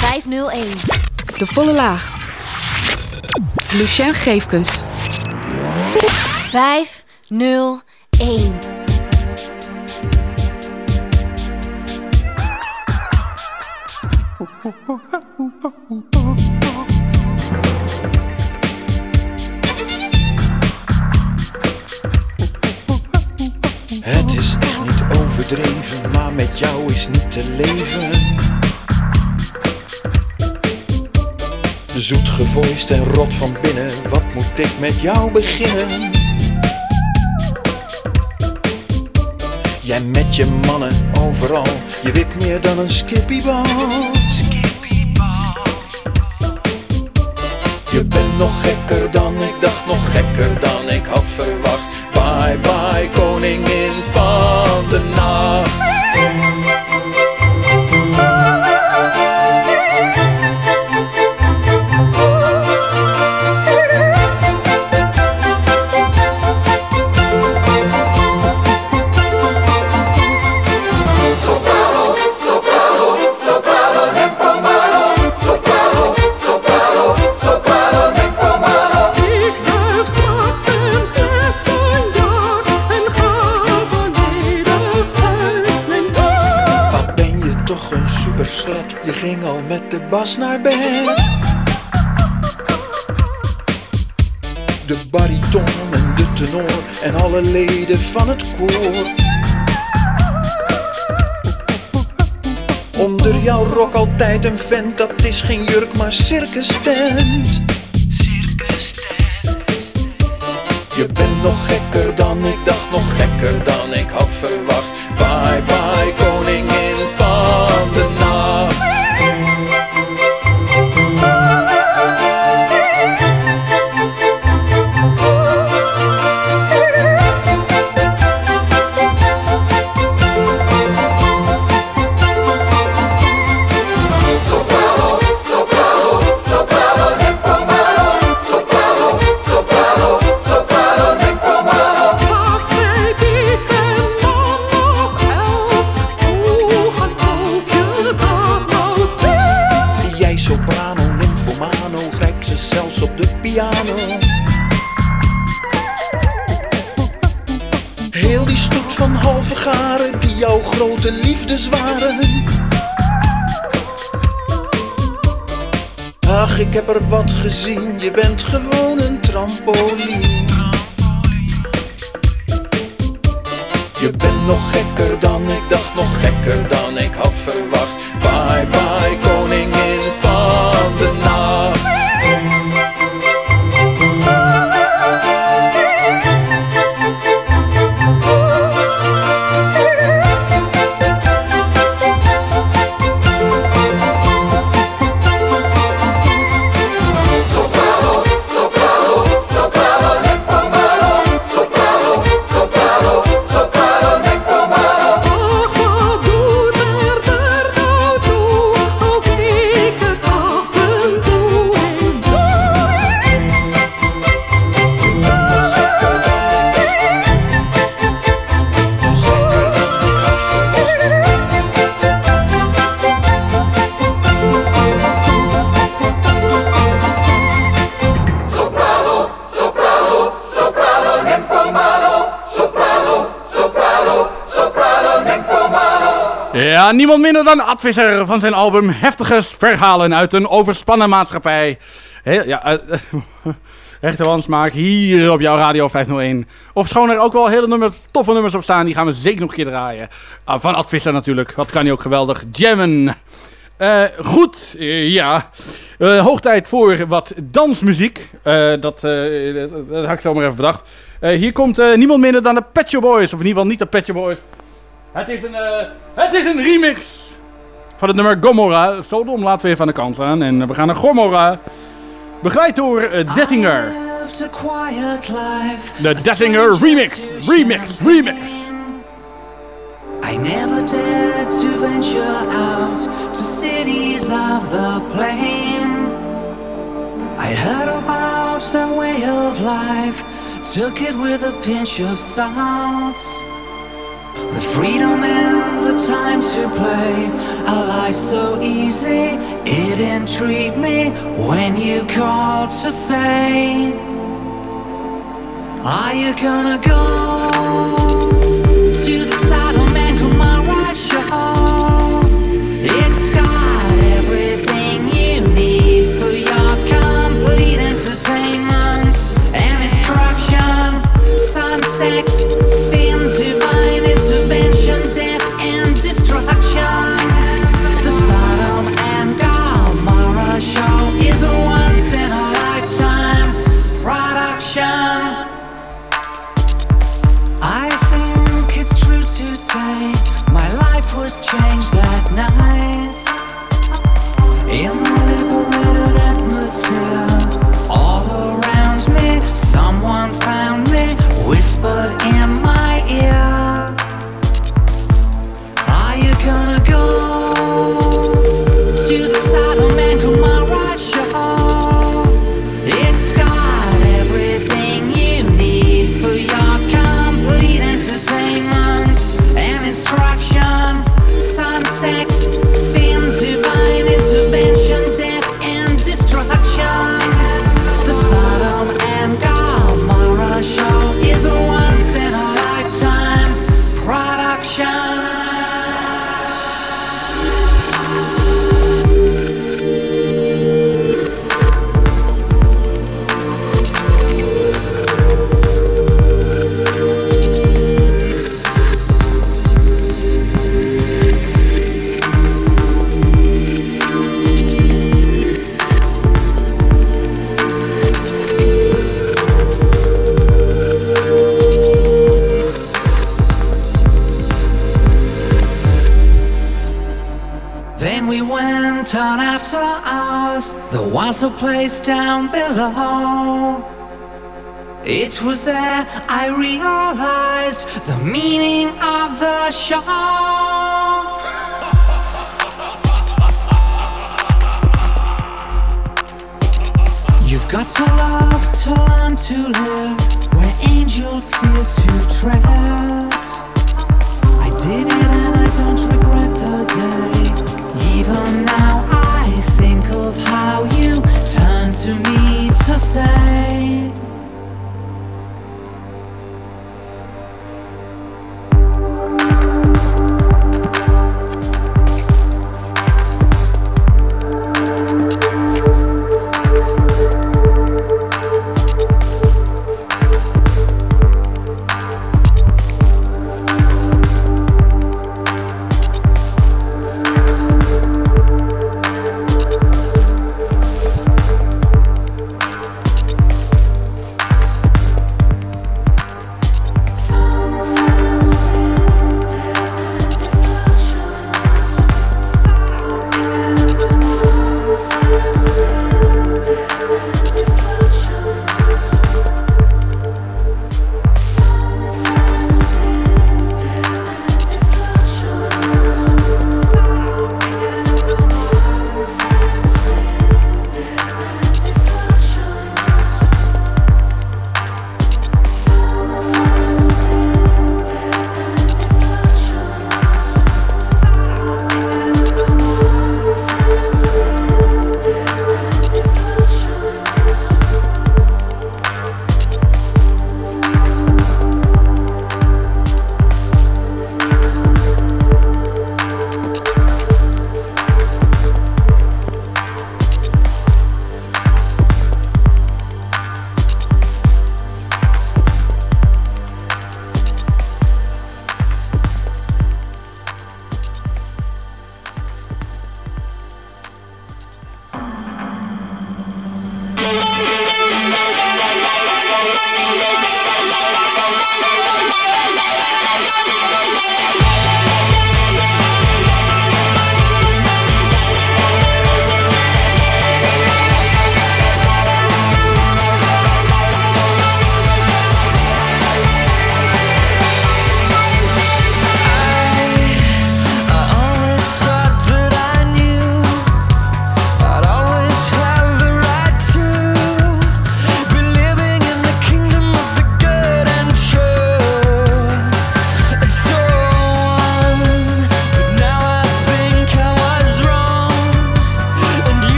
501. De volle laag. Lucien Geefkens. 501. Het is echt niet overdreven, maar met jou is niet te leven. Zoet gevoist en rot van binnen, wat moet ik met jou beginnen? Jij met je mannen overal, je wit meer dan een skippybal. Je bent nog gekker dan ik dacht, nog gekker dan naar bed. De bariton en de tenor en alle leden van het koor. Onder jouw rok altijd een vent, dat is geen jurk maar circus tent. Je bent nog gekker niemand minder dan Advisser van zijn album Heftige Verhalen uit een overspannen maatschappij. Heel, ja, eh, echte wansmaak hier op jouw Radio 501. Of schoon er ook wel hele nummers, toffe nummers op staan, die gaan we zeker nog een keer draaien. Ah, van Advisser natuurlijk, wat kan hij ook geweldig jammen. Eh, goed, eh, ja. Eh, hoog tijd voor wat dansmuziek. Eh, dat, eh, dat, dat had ik zomaar even bedacht. Eh, hier komt eh, niemand minder dan de Pet Boys. Of in ieder geval niet de Pet Boys. Het is een, eh, het is een remix van het nummer Gomorra. Sodom laten we even aan de kant staan. En we gaan naar Gomorra. Begeleid door eh, Dettinger. De Dettinger remix. Remix. Remix. I never dared to venture out to cities of the plain. I heard about the way of life, took it with a pinch of salt. The freedom and the time to play, a life so easy, it intrigued me when you called to say, Are you gonna go to the on after hours. There was a place down below. It was there I realized the meaning of the show. You've got to love to learn to live where angels fear to tread. I did it and I don't regret the day. Even now I think of how you turned to me to say.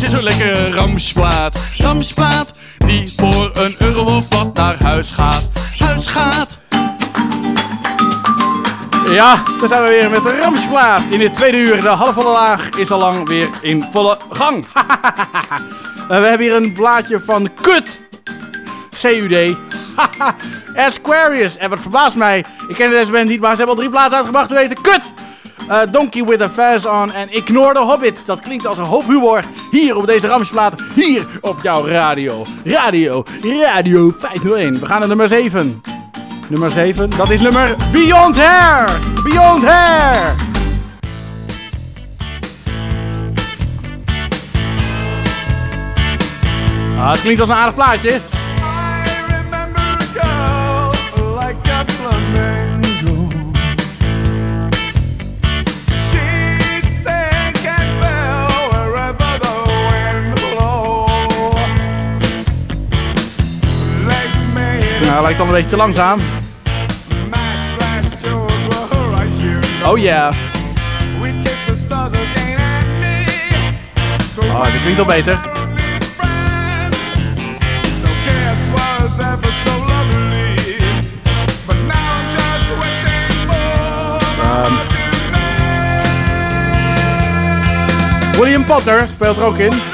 Dit is zo lekker Ramsplaat. Ramsplaat, die voor een euro of wat naar huis gaat. Huis gaat. Ja, daar zijn we weer met de Ramsplaat. In dit tweede uur, de halfvolle laag is al lang weer in volle gang. Eh, we hebben hier een blaadje van Kut. CUD. Aquarius. En wat verbaast mij, ik ken deze band niet, maar ze hebben al drie platen uitgebracht. We weten Kut. Eh, Donkey with a Faz on en Ignore the Hobbit. Dat klinkt als een hoop humor hier op deze Ramsplaat. Hier op jouw radio. Radio, Radio 501. We gaan naar nummer 7. Nummer 7, dat is nummer Beyond Hair. Beyond Hair. Ah, het klinkt als een aardig plaatje. like a Lijkt dan een beetje te langzaam. Oh me. Oh, dit klinkt al beter. Ehm. William Potter speelt er ook in.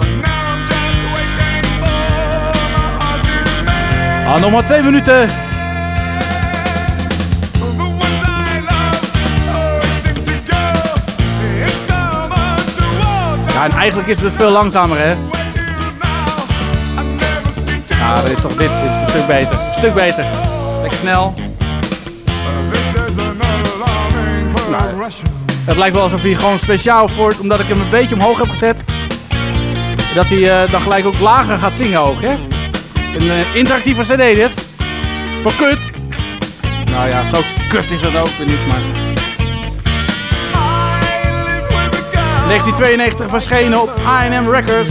I'm just waiting for my heart to mend. Ah, nog maar twee minuten. En eigenlijk is het veel langzamer, hè? Ja, dat is toch dit is een stuk beter. Een stuk beter. Lekker snel. Nou, het lijkt wel alsof hij gewoon speciaal voor, omdat ik hem een beetje omhoog heb gezet, dat hij eh, dan gelijk ook lager gaat zingen ook, hè? Een eh, interactieve cd dit. Voor kut. Nou ja, zo kut is het ook weer niet, maar... 1992 verschenen op A&M Records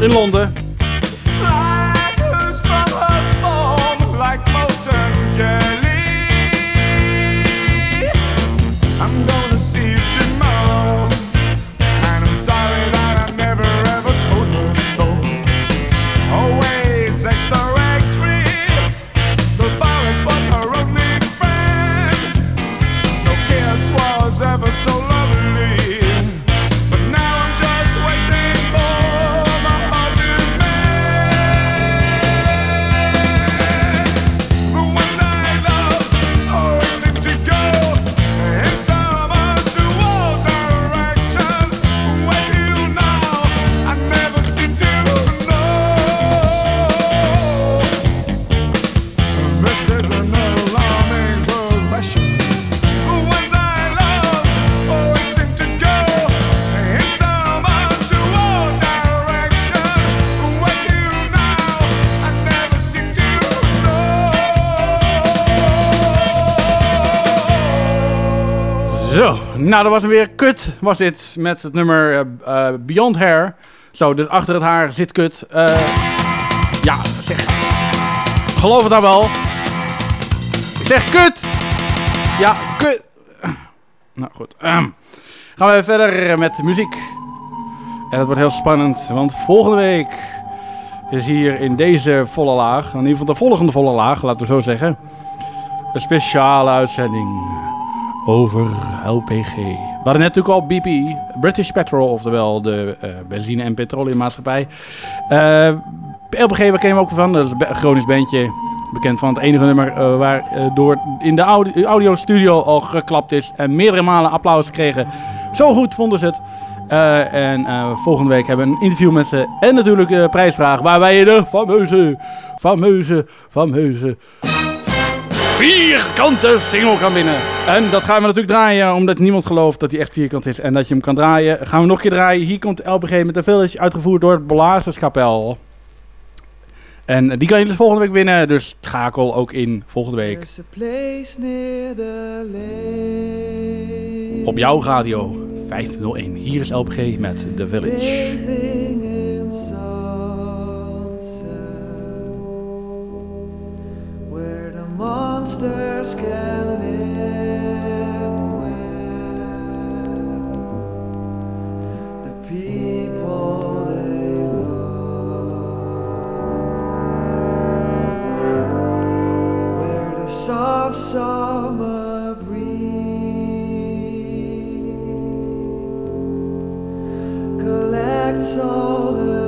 in Londen. Nou dat was weer kut, was dit, met het nummer eh, eh, Beyond Hair. Zo, dus achter het haar zit kut. Eh, ja, zeg, geloof het nou wel. Ik zeg kut! Ja, kut. Nou goed. Ehm, gaan we verder met muziek. En dat wordt heel spannend, want volgende week is hier in deze volle laag, in ieder geval de volgende volle laag, laten we zo zeggen, een speciale uitzending over LPG. We hadden net natuurlijk al BP, British Petrol, oftewel de eh, benzine- en petroleummaatschappij. Eh LPG, waar ken je hem ook van? Dat is een Gronings bandje. Bekend van het enige nummer eh, waar door in de audi- audiostudio al geklapt is. En meerdere malen applaus gekregen. Zo goed vonden ze het. En volgende week hebben we een interview met ze. En natuurlijk de prijsvraag waarbij je de fameuze, fameuze, fameuze vierkante single kan winnen. En dat gaan we natuurlijk draaien, omdat niemand gelooft dat hij echt vierkant is en dat je hem kan draaien. Gaan we nog een keer draaien. Hier komt LPG met de Village, uitgevoerd door het Blazerskapel. En die kan je dus volgende week winnen, dus schakel ook in volgende week There's a place near the lake. op jouw radio 501. Hier is LPG met The Village. Monsters can live with the people they love, where the soft summer breeze collects all the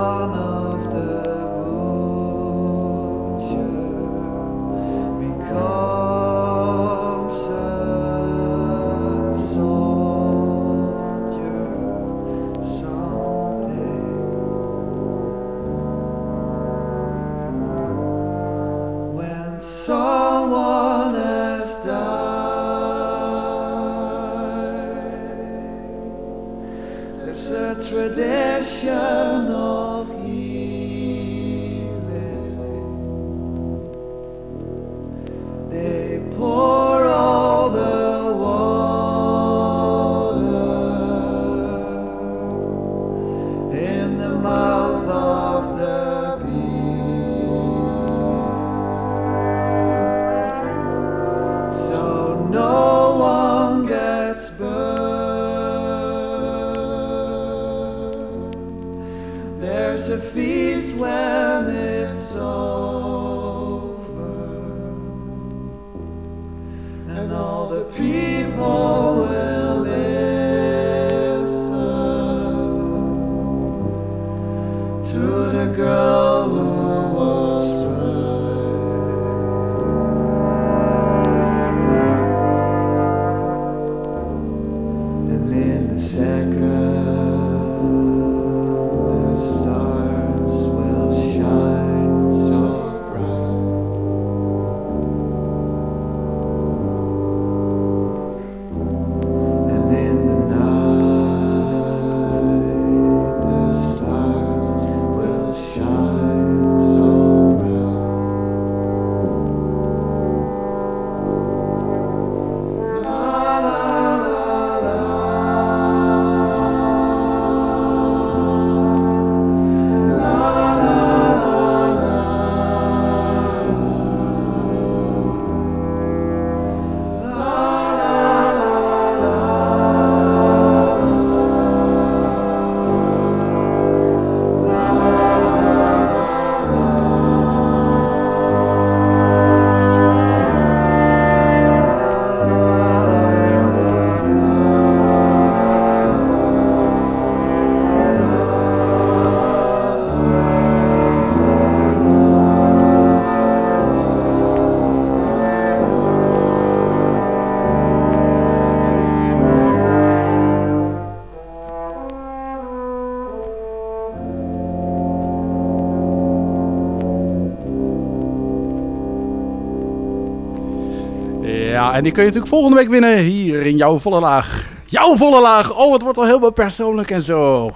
En die kun je natuurlijk volgende week winnen hier in jouw volle laag. Jouw volle laag. Oh, het wordt al helemaal persoonlijk en zo.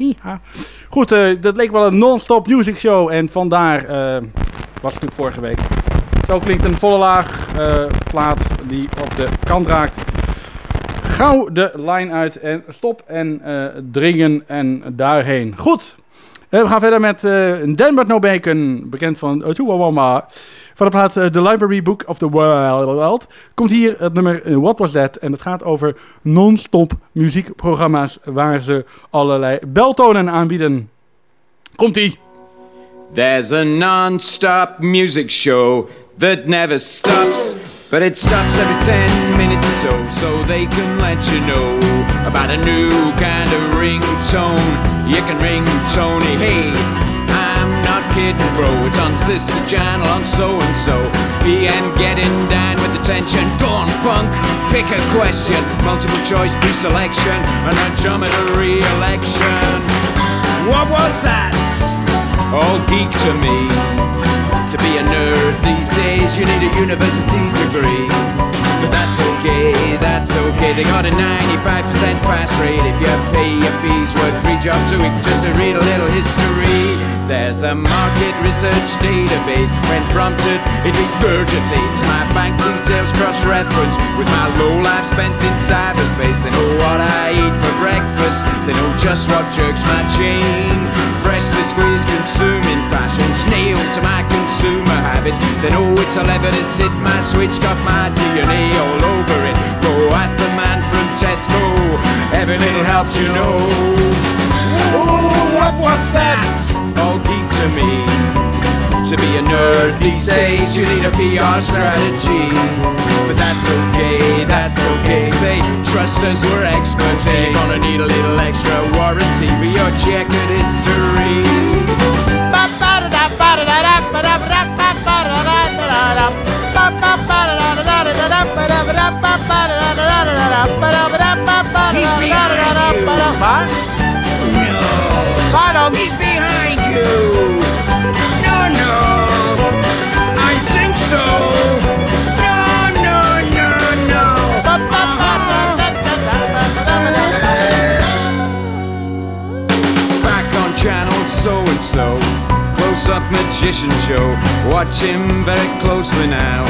Goed, eh, dat leek wel een non-stop music show. En vandaar eh, was het natuurlijk vorige week. Zo klinkt een volle laag eh, plaat die op de kant raakt. Gauw de line uit en stop en dringen en daarheen. Goed, we gaan verder met eh Denver No bekend van uh, Chihuahua. Van de plaat eh, The Library Book of the World komt hier het nummer eh, What Was That? En het gaat over non-stop muziekprogramma's waar ze allerlei beltonen aanbieden. Komt-ie! There's a non-stop music show that never stops, but it stops every 10 minutes or so, so they can let you know about a new kind of ringtone. You can ring Tony, hey, I'm not kidding, bro. It's on Sister Channel on so and so. PM getting down with the tension. Go on, punk, pick a question. Multiple choice pre-selection, and an andromeda re-election. What was that? All geek to me. To be a nerd these days, you need a university degree. But that's okay, that's okay. They got a 95% pass rate if you pay your fees. Work three jobs a week just to read a little history. There's a market research database. When prompted, it regurgitates my bank details cross-reference with my low life spent in cyberspace. They know what I eat for breakfast. They know just what jerks my chain. Freshly squeezed consuming passions nailed to my consumer habits. They know it's 11 is it my switch got my DNA all over it. Go ask the man from Tesco. Every little helps, you know. Ooh, what was that? All geek to me. To be a nerd these days, you need a PR strategy. But that's okay, that's okay. Say, trust us, we're experts. Hey, you're gonna need a little extra warranty for your checkered history. He's behind you. What? No. Pardon? He's behind you. No, no. I think so. Close up magician show. Watch him very closely now.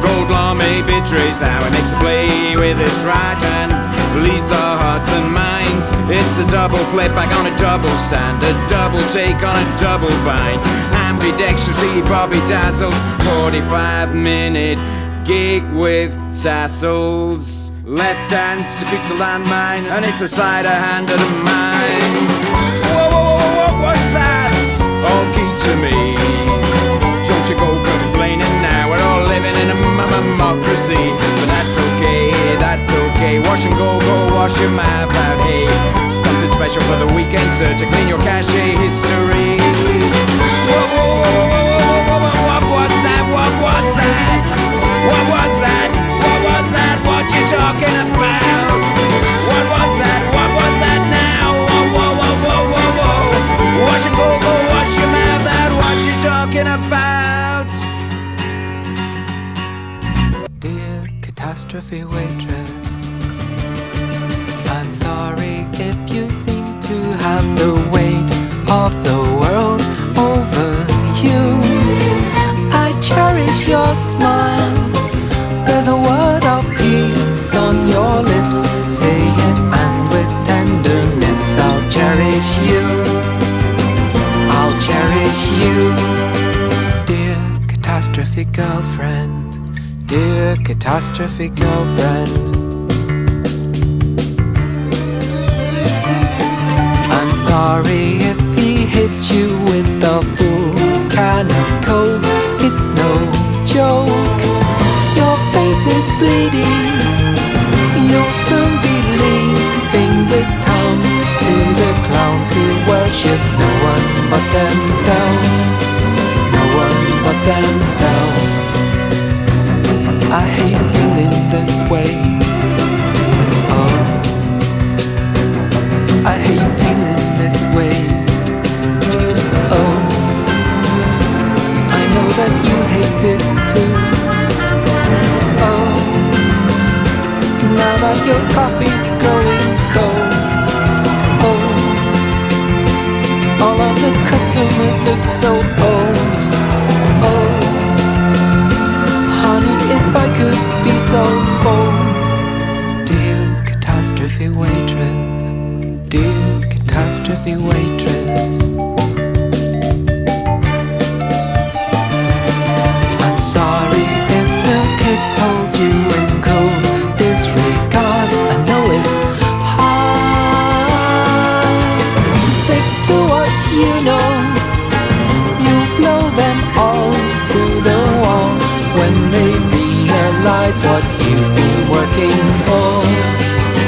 Gold may betrays how he makes a play with his right hand. Leads our hearts and minds. It's a double flip back on a double stand. A double take on a double bind. Ambidextrously Bobby Dazzles. 45 minute gig with tassels. Left hand speaks a landmine, and it's a side of hand of the mine. Whoa, whoa, to me. Don't you go complaining now. We're all living in a democracy, but that's okay, that's okay. Wash and go, go wash your mouth out. Hey, something special for the weekend, sir, to clean your cache history. Whoa, whoa, whoa, what was that? What was that? What was that? What was that? What you talking about? Talking about? Dear catastrophe waitress, I'm sorry if you seem to have the weight of the world over you. I cherish your smile. There's a word of peace on your lips. Say it and with tenderness I'll cherish you. I'll cherish you. Girlfriend. Dear catastrophe girlfriend. I'm sorry if he hit you with a full can of coke. It's no joke. Your face is bleeding. You'll soon be leaving this town to the clowns who worship no one but themselves. Themselves. I hate feeling this way. Oh, I hate feeling this way. Oh, I know that you hate it too. Oh, now that your coffee's growing cold. Oh, all so cold, Dear catastrophe waitress, dear catastrophe waitress. I'm sorry if the kids hold you. realize what you've been working for.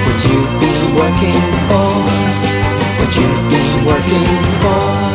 What you've been working for. What you've been working for.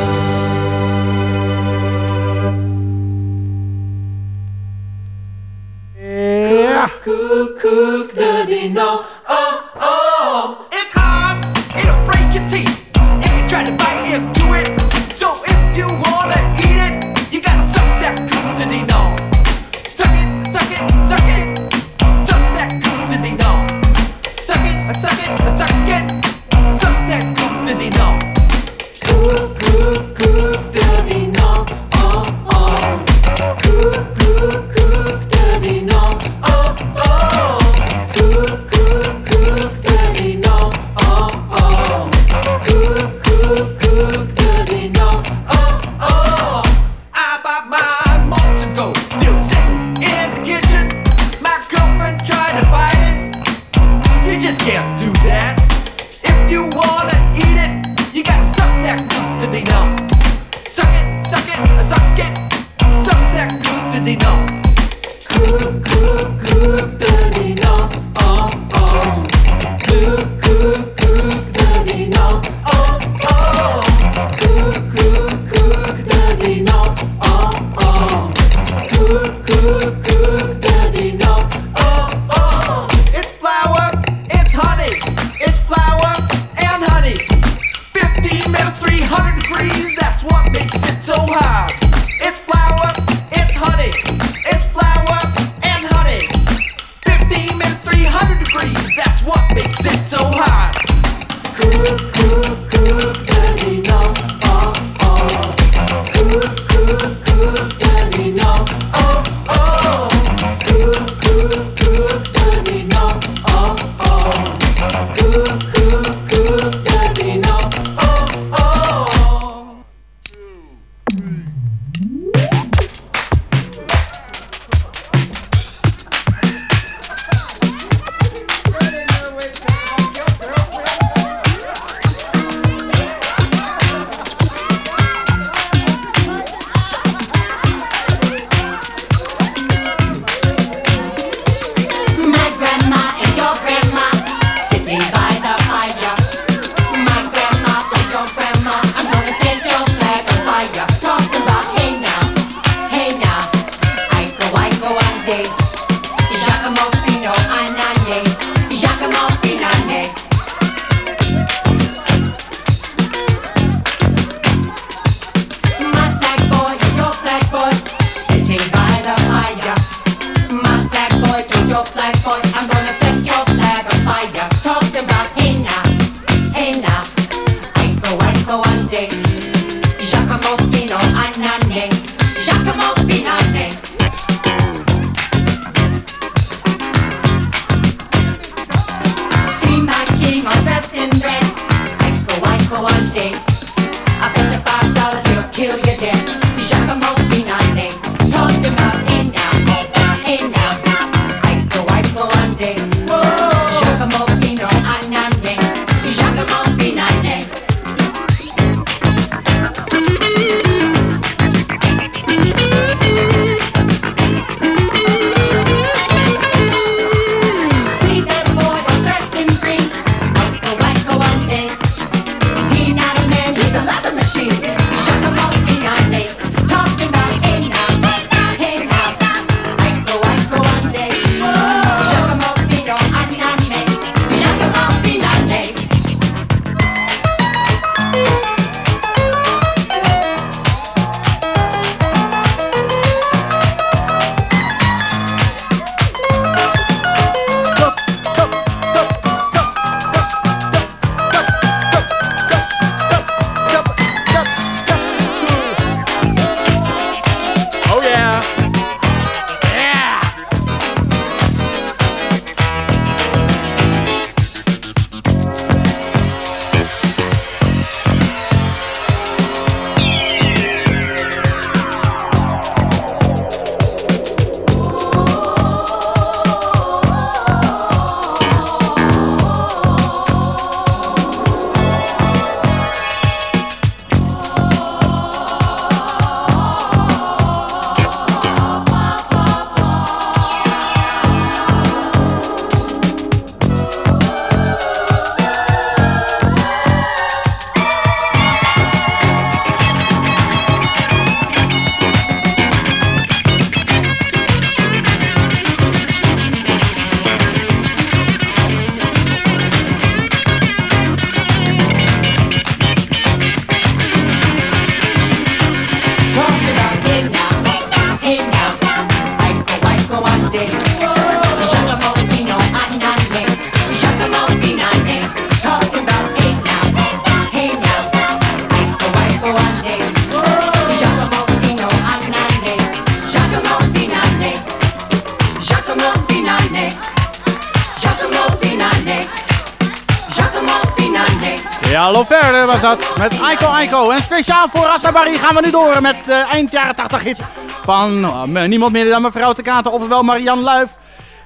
En speciaal voor Astabari gaan we nu door met de eind jaren 80 hit van eh, niemand minder dan mevrouw Te Katen, oftewel Marianne Luif.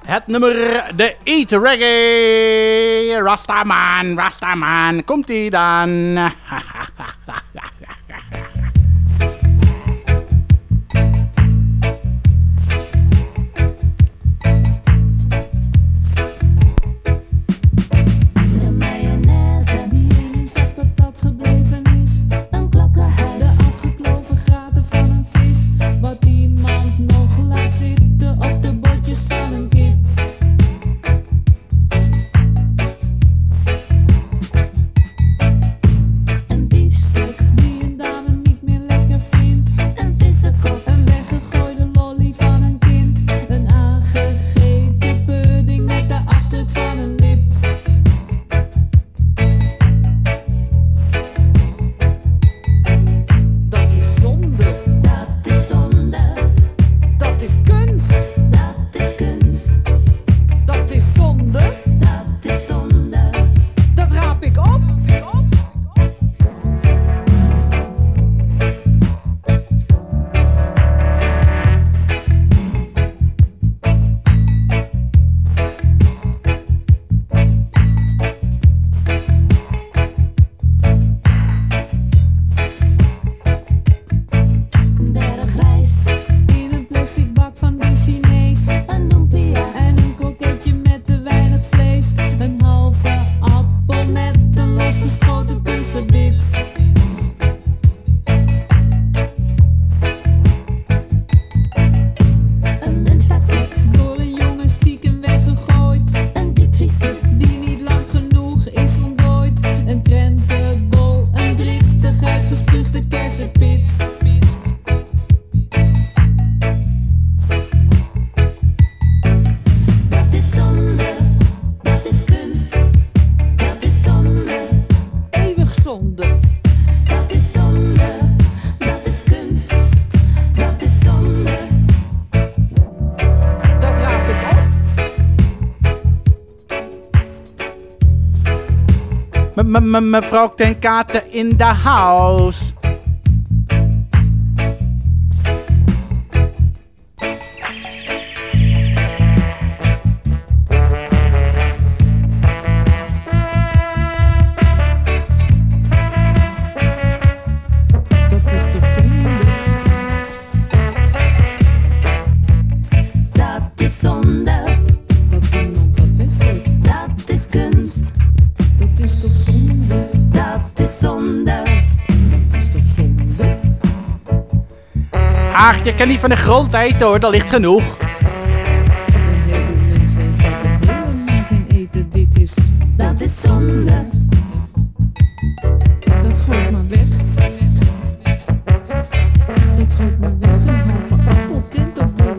Het nummer de Eat Reggae. Rastaman, Rastaman. Komt-ie dan. Mevrouw Ten Katen in de house. Je kan niet van de grond eten hoor, dat ligt genoeg. Een heleboel mensen hebben helemaal geen eten. Dit is... Dat is zonde. Dat gooit maar weg. Dat gooit maar weg. Een halve appel, krentenbol,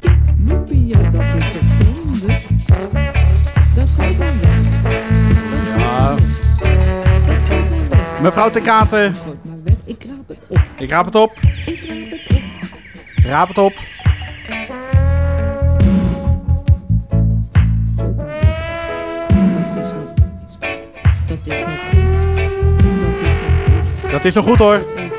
kip, lumpia. Dat is toch zonde? Dat gooit maar weg. Ja. Dat gooit maar weg. Mevrouw. Ik raap het op. ik raap het op. Raap het op. Dat is nog goed. Dat is nog goed. Dat is nog goed hoor. Dat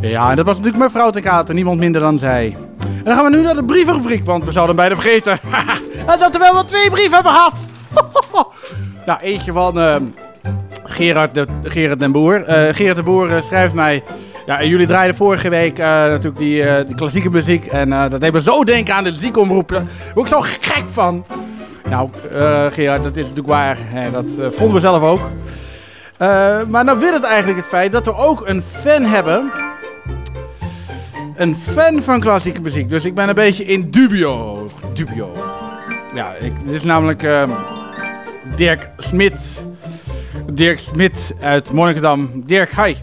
Ja, en dat was natuurlijk mevrouw Ten Katen, niemand minder dan zij. En dan gaan we nu naar de brievenrubriek, want we zouden bijna vergeten dat we wel wat twee brieven hebben gehad. nou, eentje van ehm, Gerard, de, Gerard den Boer. Eh, Gerard den Boer eh, schrijft mij... Ja, jullie draaiden vorige week eh, natuurlijk die, klassieke muziek. En dat deed me zo denken aan de ziekomroep. Daar word ik zo gek van. Nou, Gerard, dat is natuurlijk waar. Dat vonden we zelf ook. Maar nou wil het eigenlijk het feit dat we ook een fan hebben. Een fan van klassieke muziek. Dus ik ben een beetje in dubio. Dubio. Ja, ik, dit is namelijk Dirk Smit. Dirk Smit uit Monnikendam. Dirk, hi.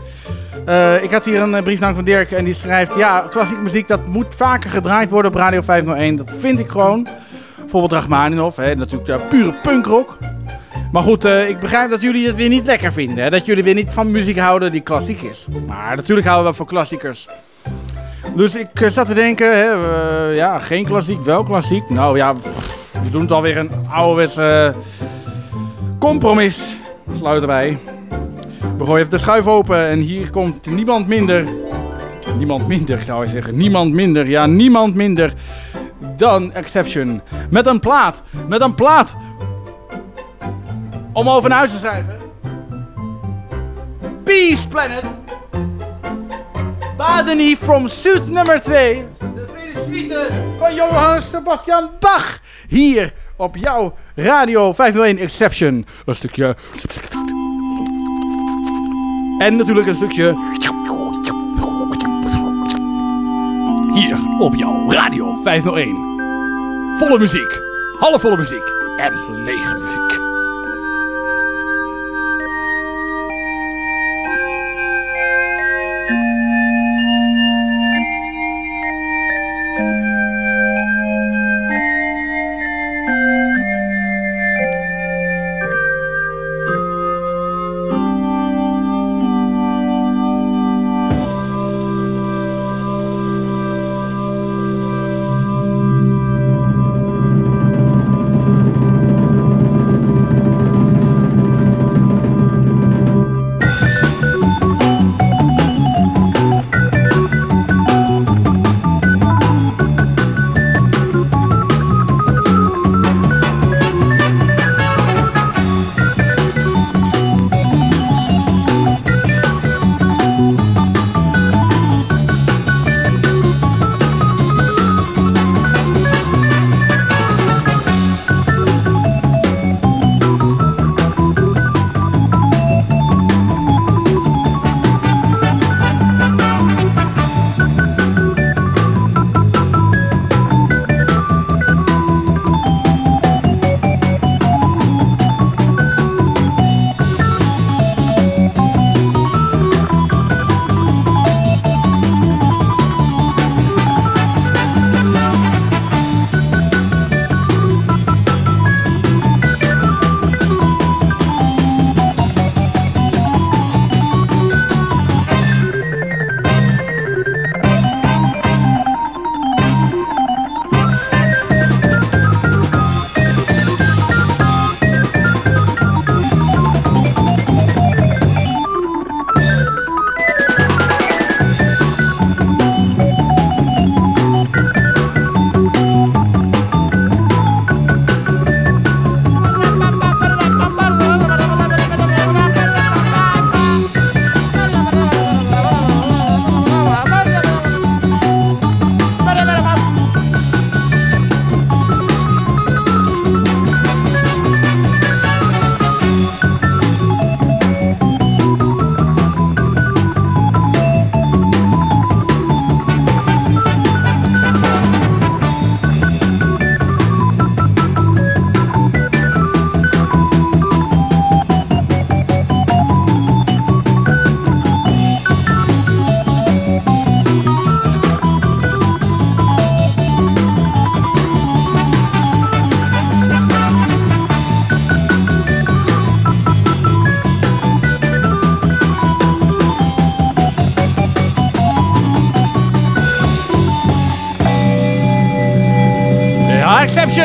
Eh, ik had hier een eh, brief van Dirk en die schrijft... Ja, klassieke muziek dat moet vaker gedraaid worden op Radio 501. Dat vind ik gewoon. Bijvoorbeeld Rachmaninoff, hè, natuurlijk de pure punkrock. Maar goed, eh, ik begrijp dat jullie het weer niet lekker vinden. Hè? Dat jullie weer niet van muziek houden die klassiek is. Maar natuurlijk houden we van klassiekers. Dus ik zat te denken, hè, ja, geen klassiek, wel klassiek. Nou ja, we doen het alweer een ouderwetse compromis. Sluiten wij. We gooien even de schuif open en hier komt niemand minder. Niemand minder zou je zeggen. Niemand minder, ja, niemand minder dan Exception. Met een plaat, met een plaat. Om over naar huis te schrijven. Peace Planet. Badeni from Suit nummer 2. De tweede suite van Johann Sebastian Bach. Hier op jouw Radio 501 Exception. Een stukje... En natuurlijk een stukje... Hier op jouw Radio 501. Volle muziek. Halfvolle muziek. En lege muziek.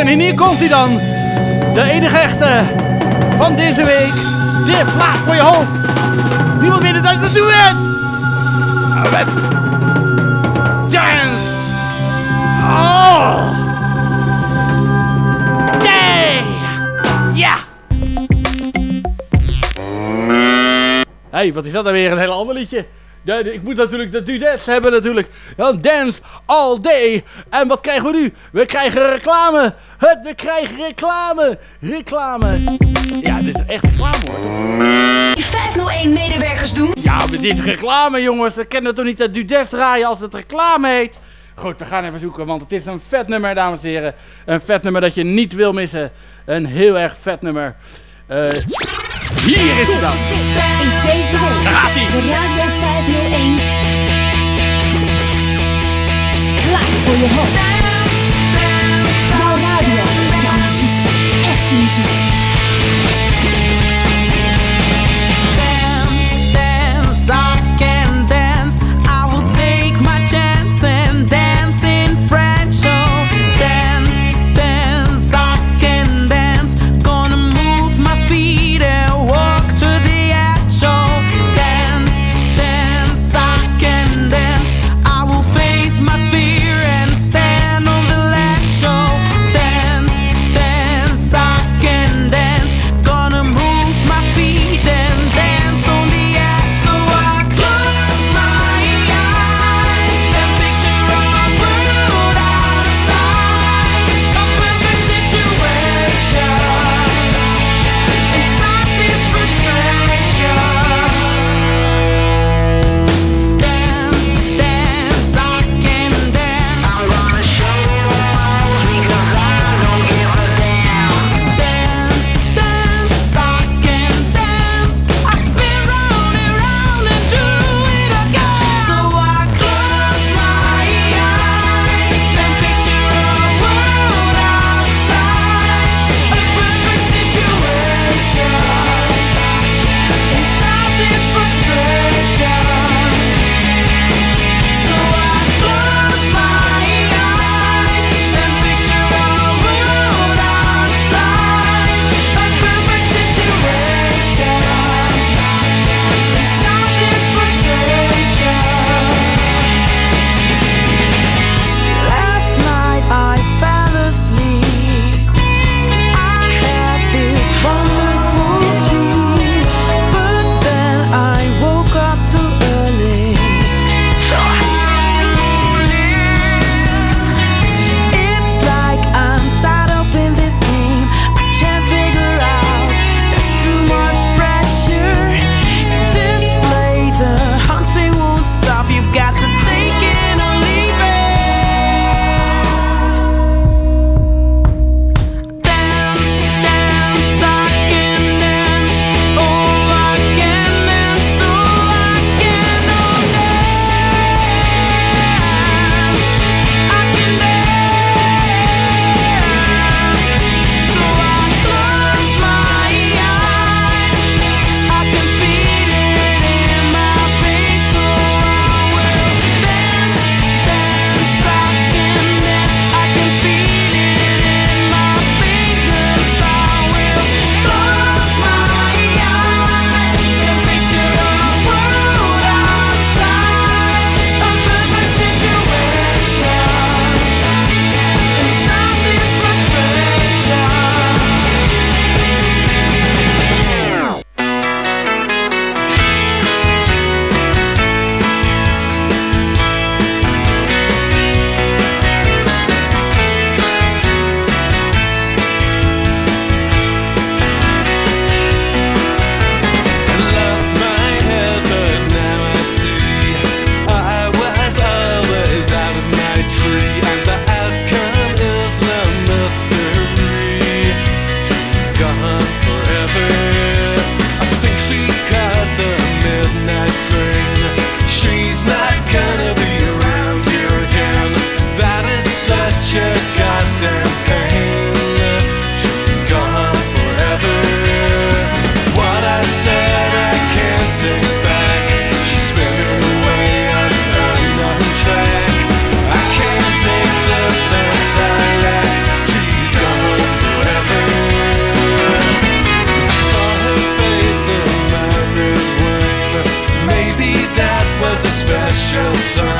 En hier komt hij dan. De enige echte van deze week. De plaat voor je hoofd. Niemand minder dan de duet. Nou, met Dance. Oh. Day. Ja. Hey, wat is dat dan weer? Een heel ander liedje. Ja, ik moet natuurlijk de duets hebben natuurlijk. Ja, dance all day. En wat krijgen we nu? We krijgen reclame. Het, we krijgen reclame. Reclame. Ja, dit is echt reclame hoor. Die 501-medewerkers doen? Ja, maar dit is reclame jongens. We kennen toch niet de duets draaien als het reclame heet. Goed, we gaan even zoeken, want het is een vet nummer, dames en heren. Een vet nummer dat je niet wil missen. Een heel erg vet nummer. Eh, hier is het dan. Is deze week Daar gaat ie. de Radio 501 Plaat voor je hoofd. Echte special song.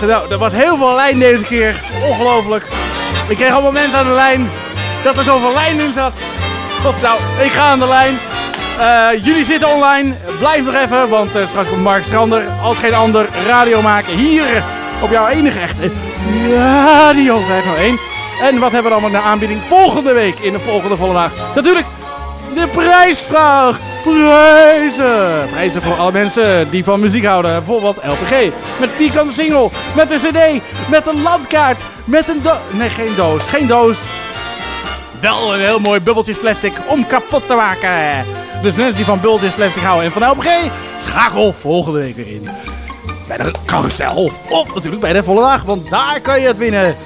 Nou, er was heel veel lijn deze keer. Ongelooflijk. Ik kreeg allemaal mensen aan de lijn. Dat er zoveel lijn in zat. God, nou, ik ga aan de lijn. Eh, jullie zitten online. Blijf nog even, want eh, straks komt Mark Strander als geen ander radio maken. Hier op jouw enige echte Radio 501. En wat hebben we allemaal de aanbieding volgende week in de volgende volle dag? Natuurlijk de prijsvraag. Prijzen. Prijzen voor alle mensen die van muziek houden. Bijvoorbeeld LPG. Met een vierkante single. Met een cd. Met een landkaart. Met een doos. Nee, geen doos. Geen doos. Wel een heel mooi bubbeltjes plastic om kapot te maken. Dus mensen die van bubbeltjes plastic houden en van LPG. Schakel volgende week weer in. Bij de carousel. Of natuurlijk bij de volle laag. Want daar kan je het winnen.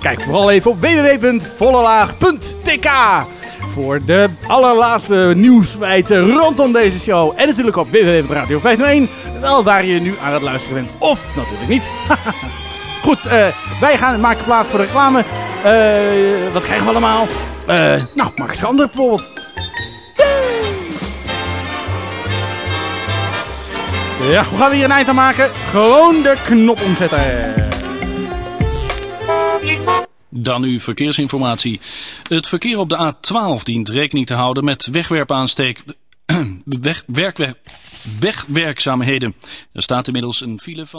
Kijk vooral even op www.vollelaag.tk voor de allerlaatste nieuwsfeiten rondom deze show. En natuurlijk op www.radio 501, wel waar je nu aan het luisteren bent. Of natuurlijk niet. Goed, eh, wij gaan maken plaats voor de reclame. Eh, wat krijgen we allemaal? Eh, nou, Max Schrander bijvoorbeeld. Ja, hoe gaan we hier een eind aan maken? Gewoon de knop omzetten. Dan uw verkeersinformatie. Het verkeer op de A12 dient rekening te houden met wegwerpaansteek... weg, werk, wegwerkzaamheden. Er staat inmiddels een file van...